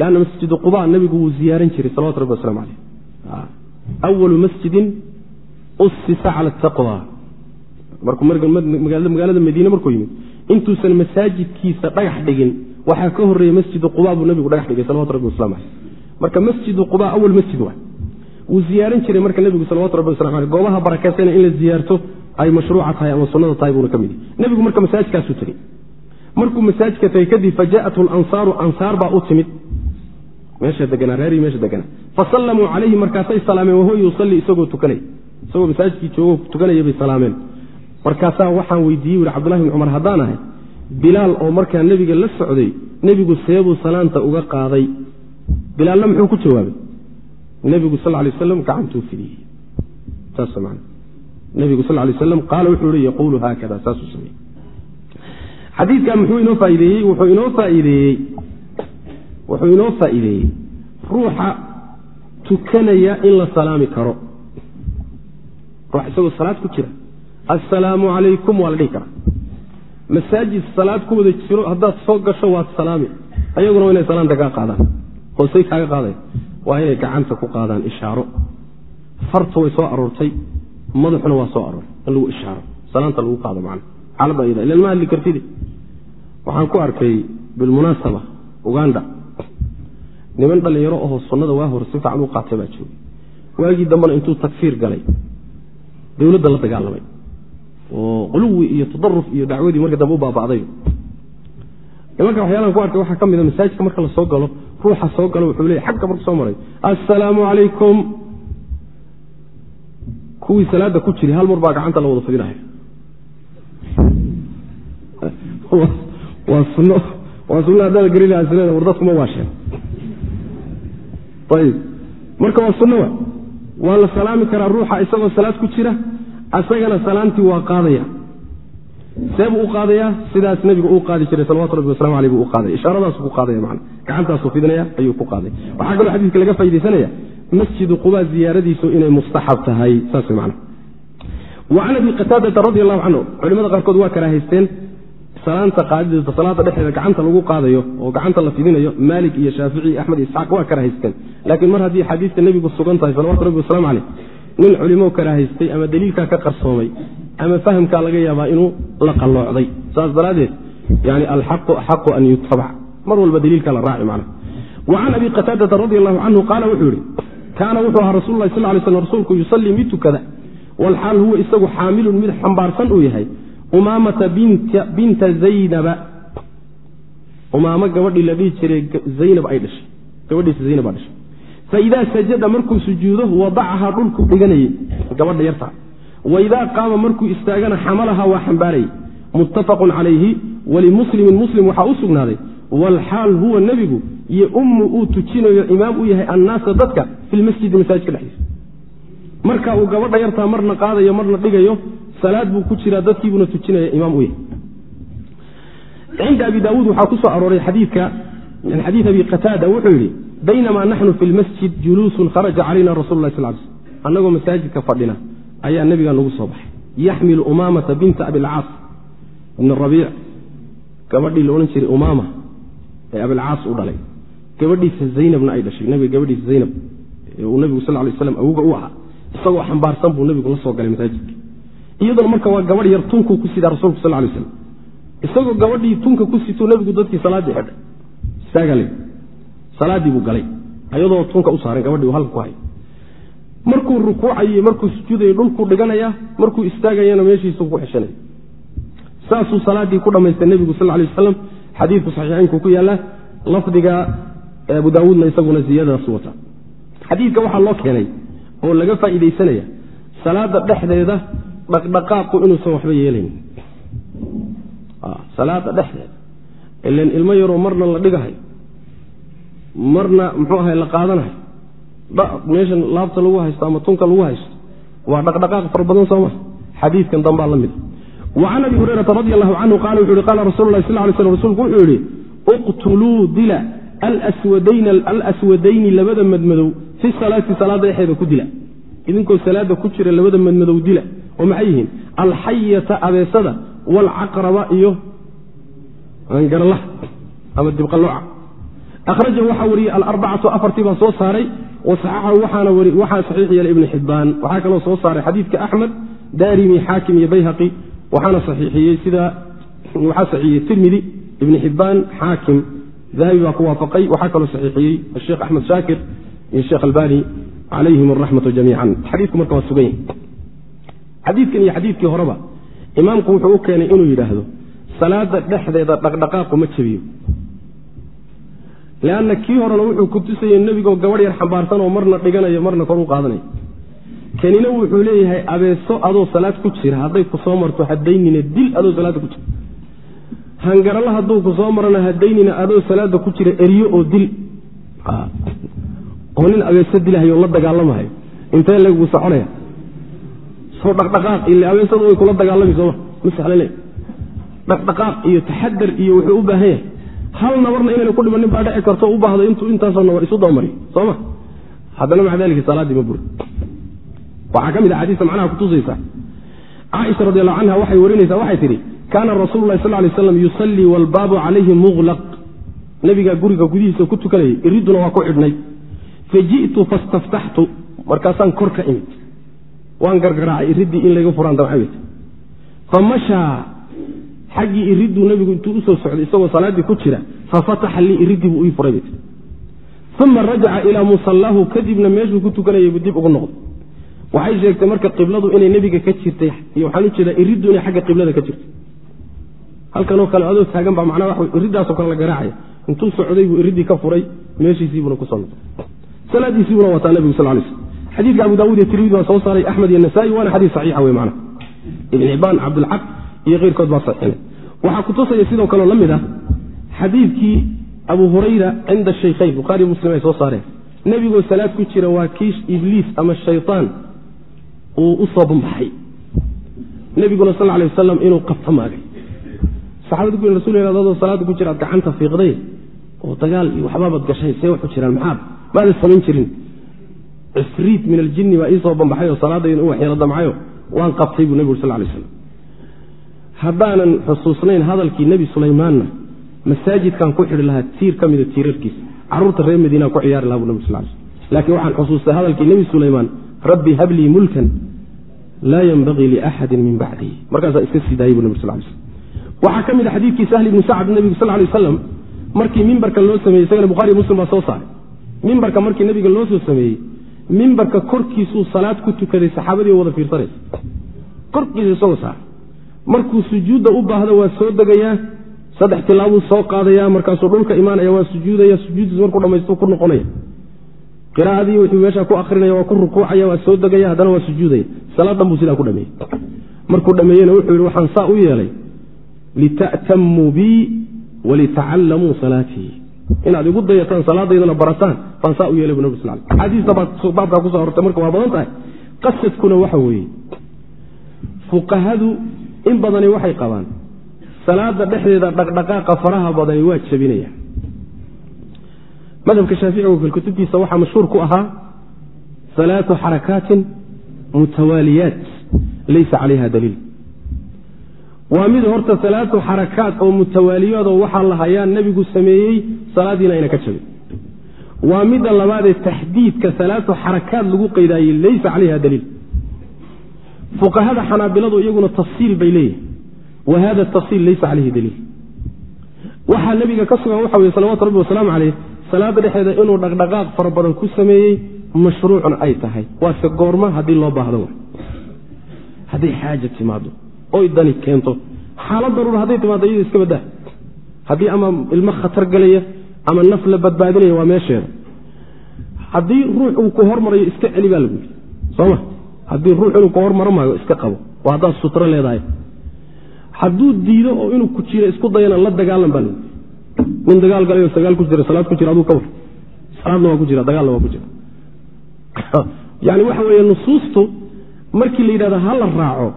lanna masjidu quba nabigu wuu ziyaaran jiray salawatu rabbi waslamu aleyh awalu masjidin usisa cala taqwa markuu magaalada madiine markuu yimid intuusan masaajidkiisa dhagax dhigin waxaa ka horeeyey masjidu quba buu nabigu dhagax dhigay salawatu rabbi waslamu aleyh marka masjidu quba awal masjid wa wuu ziyaaran jiray marka nebigu salawatu rabbi waslamu aleyh goobaha barakaysana in la ziyaarto ay mashruuca tahay ama sunnada tahay buuna ka mid yahy nebigu marka masaajidkaasuu tegey. Markuu masaajidka tagay kadib fajaءat lansaaru ansaar baa u timid meesha deganaa reerii meesha deganaa fasallamuu calayhi markaasay salaameen wahuwa yusalli isagoo tukanay. Isagoo masaajidkii joogo tukanaya bay salaameen. Markaasaa waxaan weydiiyey wuhi cbdullahi bn cumar haddaan ahay bilaal oo markaa nebiga la socday nebigu seebuu salaanta uga qaaday. Bilaalna muxuu ku jawaabay? Nebigu sal lay waslam gacantuu fidiyey. Saas man nebigu sal lay waslam qaala wuxuu hi yaquulu haakada saasuu sameeyey. Xadiidkan muxuu inoo faaideeyey wuxuu inoo faaiideeyey wuxuu inoo faa'iideeyey ruuxa tukanaya in la salaami karo. Ruux isagoo salaad ku jira. Assalaamu calaykum waa la dhihi karaa. Masaajid salaad ku wada jiro haddaad soo gasho waad salaami. Ayaguna waa inay salaanta kaa qaadaan. Hoosay kaaga qaadayan waa inay gacanta ku qaadaan ishaaro. Farta way soo aroortay madaxuna waa soo arooray. In lagu ishaaro. Salaanta lagu qaado macna. Xaaladda ayada ilan ma hadli kartide waxaan ku arkay bilmunaasaba uganda niman dhallinyaro ahoo sunnada waa hore si fiican u qaatay baa joogay waagii dambena intuu takfiir galay dowladda la dagaalamay. Oo quluwi iyo tadaruf iyo dacwadii marka dambe u baaba'day. Nimanka waxyaalaan ku arkay waxaa ka mid a masaajidka marka la soo galo ruuxa soo galo wuxuu leeyay xagga marku soo maray. Assalaamu calaykum. Kuwii salaada ku jiri hal mar baa gacanta la wada fidinaya waa sunno waa sunno haddaad garilaha sunada war dadkuma waasheen ayib marka waa sunno wa? Waa la salaami karaa ruuxa isagoo salaad ku jira? Asagana salaantii waa qaadaya. See buu u qaadayaa sidaas nebigu uu qaadi jiray salawatu rabbi waslamu aleyh buu u qaadaya ishaaradaasuu ku qaadaya man gacantaasuu fidinaya ayuu ku qaaday. Waxaa kaloo xadiiska laga faa'idaysanaya masjidu quba ziyaaradiisu inay mustaxab tahay saas man wacan abi qataadata radi allahu canhu culimada qaarkood waa karaahaysteen salaanta qaadideeda salaada dhexdeeda gacanta lagu qaadayo oo gacanta la fidinayo maalik iyo shaafici axmed isxaaq waa karahaysteen laakiin mar haddii xadiista nebigu sugan tahay salawatu rabbi waslamu caleyh nin culimo karahaystay ama daliilkaa ka qarsoomay ama fahamkaa laga yaabaa inuu la qalloocday. Saas daraaddeed yani alxaqu axaqu an yutabac mar walba daliilka la raaci macna wa can abi qataadata radi allahu canhu qaala wuxuu yihi kaana wuxuu ahaa rasul sal lay slam rasuulku yusallii mid tukada walxaal huwa isagu xaamilun mid xambaarsan uu yahay umaamata binta zaynaba. Umaamo gabadhii la dhihi jiray zaynab ay dhashay. Gabadhiisa zaynab aa dhashay. Faidaa sajada markuu sujuudo wadacahaa dhulku dhiganayey gabadha yartaa waidaa qaama markuu istaagana xamalahaa waa xambaarayay. Muttafaqun calayhi walimuslimin muslim waxaa u sugnaaday walxaal huwa nebigu iyo ummu uu tujinayo imaam u yahay annaasa dadka fi lmasjidi masaajidka dhexdiisa. Marka uu gabadha yartaa marna qaadayo marna dhigayo salaad buu ku jiraa dadkiibuna tujinaya imaam u yahay cinda abi daawuud waxaa ku arooray xadiidka min abi qataada wuxuu yidhi baynamaa naxnu fi lmasjid juluusun kharaja calayna rasul lah sal sl annagoo masaajidka fadhina ayaa nebiga nagu soo baxay. Yaxmilu umaamata binta abilcaas ibn rabiic. Gabadhii la odhan jiray umaama ee abilcaas u dhalay. Gabadhiisa zaynabna ay dhashay. Nabiga gabadhiisa zaynab ee uu nabigu sal lay slam awga u ahaa. Isagoo xambaarsan buu nebigu la soo galay masaajidka iyaduna marka waa gabadh yar tunkuu ku sidaa rasulku sal lay slam isagoo gabadhii tunka ku situu nebigu dadkii salaaddii xidhay istaagal salaaddii buu galay. Ayadoo tunka u saaran gabadhii halka ku hay markuu rukuucayo markuu sujuudayo dhulkuu dhiganaya markuu istaagayana meeshiisuu ku xeshanaya saasuu salaaddii ku dhammaystay nebigu sal lay wasalam xadiidku saxiixaynku ku yaalla lafdiga abu daawuudna isaguna ziyadadaas wata. Xadiidka waxaa loo keenay oo laga faa'iidaysanaya salaada dhexdeeda dhaqdhaqaaqu inuusan waxba yeelayn salaada dhexdeeda ilan ilmo yaroo marna la dhigahayo marna muxuu ahay la qaadanayo meeshan laabta lagu haysto ama tunka lagu haysto. Waa dhaqdhaqaaq fara badan sooma xadiidkan dambaa la mida wa can abi hurayrata radi allahu canhu qaala wuxu uhi qaala rasulu lah sal lay slm rsulku wuxuu yidhi uqtuluu dila alaswadayni labada madmadow fi salaati salaada dhexeeda ku dila. Idinkoo salaada ku jira labada madmadow dila oo maxay yihiin? Alxayata abeesada waalcaqraba iyo angarlaha ama dibqalooca akhrajahu waxaa wariyey alarbacatu afartii baa soo saaray wasaxaxahu waxaa saxiix yeelay ibnu xibbaan. Waxaa kaloo soo saaray xadiidka axmed daarimi xaakim iyo bayhaqi. Waxaana saxiixiyey sida waxaa saxiixiyey tirmidi ibni xibbaan xaakim. Dahabi baa ku waafaqay. Waxaa kaloo saxiixiyey asheekh axmed shaakir iyo sheekh albani calayhim araxmatu jamiican. Xadiidku marka waa sugan yahy xadiidkan iyo xadiidkii horeba imaamku wuxuu u keenay inuu yidhaahdo salaada dhexdeeda dhaqdhaqaaqu ma jebiyo. Leanna kii horena wuxuu ku tusayey nebigoo gabadh yar xambaarsan oo marna dhiganayo marna kor u qaadanayo kanina wuxuu leeyahay abeeso adoo salaad ku jira hadday ku soo marto hadaynina dil adoo salaada ku jira. Hangaralla hadduu ku soo marana hadaynina adoo salaada ku jira eryo oo dil. Oo nin abeeso dilahayo la dagaalamahayo intee lagu soconaya soo dhaqdhaqaaq ile abeesadu way kula dagaalami sooma masalale dhaqdhaqaaq iyo taxadar iyo wuxuu u baahan yahay. Hal nabarna inayna ku dhimanin baa dhici karto u baahdo intuu intaasoo nabar isu dabamari sooma haddana maca dalika salaaddii ma buri. Waxaa ka mid a xadiista macnaha kutusaysa caaisha radi allahu canha waxay warinaysaa waxay tidhi kaana rasuulu sal lay slam yusallii waalbaabu calayhi muqlaq nebigaa guriga gudihiisa ku tukanayay iridduna waa ku xidhnay. Faji'tu fastaftaxtu. Markaasaan kor imid waan gargaraacay iriddii in layga furaan damcabet famashaa xaggii iridduu nebigu intuu u soo socday isagoo salaaddii ku jira fafataxa lii iriddii buu ii furay bet uma rajaca ilaa musallaahu kadibna meeshuu ku tukanayay buu dib ugu noqday. Waxay sheegtay marka qibladu inay nebiga ka jirtay iyo waxaan u jeedaa iriddu inay xagga qiblada ka jirtay. Halkanoo kale adoo taagan baa macnaa wa iriddaasoo kale la garaacaya intuu socday buu iriddii ka furay meeshiisiibuna ku soo noqday. Salaadiisiibuna wataa nebigu sal lay slm xadiidka abu iyo tirmidi baa soo saaray axmed iyo nasaa-i waana xadiis saxiixa wey macna ibn xibaan cabdilxaq iyo keyrkood baa saxiixinay waxaa kutusaya sidoo kaleo la mid ah xadiidkii abu hurayra cinda shaykhayn bukhaari muslim ay soo saareen. Nebigoo salaad ku jira waa kii ibliis ama shaytaan uu u soo bambaxay nebiguna sal lay wasalam inuu qabto maagay. Saxabadu ku rasul adoo salaada ku jira ad gacanta fiiqday oo dagaal iyo waxbaabaad gashay see wax ku jiraan maxaad maada samayn jirin cifriit min aljinni baa iisoo bambaxay oo salaadayda u waxyaro damcayo. Waan qabtay buu nebigu sal lay slam haddaanan xusuusnayn hadalkii nebi sulaymaanna masaajidkan ku xidhi lahaa tiir ka mida tiirarkiisa. Caruurta reer madiina ku ciyaari laha bu nabig sal laakiin waxaan xusuustay hadalkii nebi sulaymaan rabbi hablii mulkan laa yenbagii liaxadin min bacdii markaasaa iska sii daayay bu nabig sal sl waxaa ka mid a xadiidkii sahli ibni sacd nebigu sal lay waslam markii mimbarka loo sameeyey isagana bukhariy muslim baa soo saaray. Mimbarka markii nebiga loo soo sameeyey mimbarka korkiisuu salaad ku tukaday saxaabadii wada fiirsanaysa korkiisa isagoo saaray markuu sujuudda u baahdo waa soo degayaa saddex tilaabuu soo qaadaya markaasuu dhulka imaanaya waa sujuudaya sujuuddiis markuu dhamaystu ku noqonaya. Qiraa'adii wuxuu meesha ku akrinaya waa ku rukuucaya waa soo degaya haddana waa sujuudaya. Salaadan buu sidaa ku dhameeyey. Markuu dhameeyena wuxuu yidhi waxaan saa u yeelay lita'tamuu bii walitacallamuu salaatii inaad igu dayataan salaadaydana barataan baan saa u yeelay bu nabig sal axaadiista baabkaa kuso hortay marka waa badan tahay. Qasadkuna waxa weeye fuqahadu in badani waxay qabaan salaada dhexdeeda dhaqdhaqaaqa faraha badani waa jabinaya. Madhabka shaaficiga kutubtiisa waxaa mashhuur ku ahaa alaau xarakaatin mutawaaliyaat laysa calayha daliil waa mid horta alaau xarakaat oo mutawaaliyaadoo waxaa la hayaa nebigu sameeyey salaadiina ayna ka jabin. Waa midda labaadee taxdiidka alaau xarakaat lagu qaydaayey laysa calayha daliil. Fuqahada xanaabiladu iyaguna tafsiil bay leeyihiin wa hada tafsiil laysa calayhi daliil. Waxaa nebiga ka sugan waxa weye salawatu rabbi wasalaamu caleyh salaada dhexeeda inuu dhaqdhaqaaq fara badan ku sameeyey mashruucna ay tahay. Waase goorma haddii loo baahdo. Wa hadday xaaja timaado oy dani keento. Xaalad daruura hadday timaado iyada iska baddaa haddii ama ilmo khatar galaya ama naf la badbaadinaya waa meesheeda. Haddii ruux uu ku hormarayo iska celi baa lagu yidhi. Sooma haddii ruux inuu ku hormaro maayo iska qabo. Oo haddaad sutro leedahay. Hadduu diido oo inuu ku jiro isku dayana la dagaalan baa lagu nin dagaal galayoo sagaal ku jira salaad ku jira aduu ka war salaadna waa ku jira dagaalna waa ku jira. Yani waxa weeye nusuustu markii la yidhahdo ha la raaco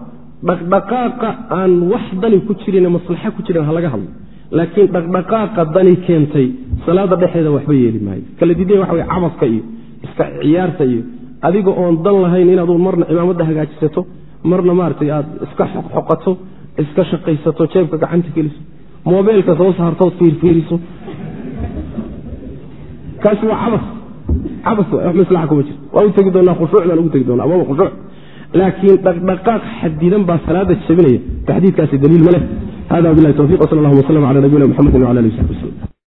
dhaqdhaqaaqa aan wax dani ku jirin maslaxa ku jirin ha laga hadlo. Laakiin dhaqdhaqaaqa dani keentay salaada dhexeeda waxba yeeli maayo. Kala diidaya waxa wey cabaska iyo iska ciyaarta iyo adiga oon dan lahayn inaad marna cimaamadda hagaajisato marna maaragtay aad iska xoqxoqato iska shaqaysato jeebka gacanta geliso mobeylka soo saartood fiirfiiriso. Kaasi waa cabas cabas maslaxa kuma jiro waa u tegi doonaa khushuucdaan ugu tegi doona amaba khushuuc laakiin dhaqdhaqaaq xadidan baa salaada jabinaya. Taxdiidkaasi daliil ma leh. Hada wabilahi towfiq wsal allahuma wslm cala nabiyina mxamedi wala ali w saxbi wslm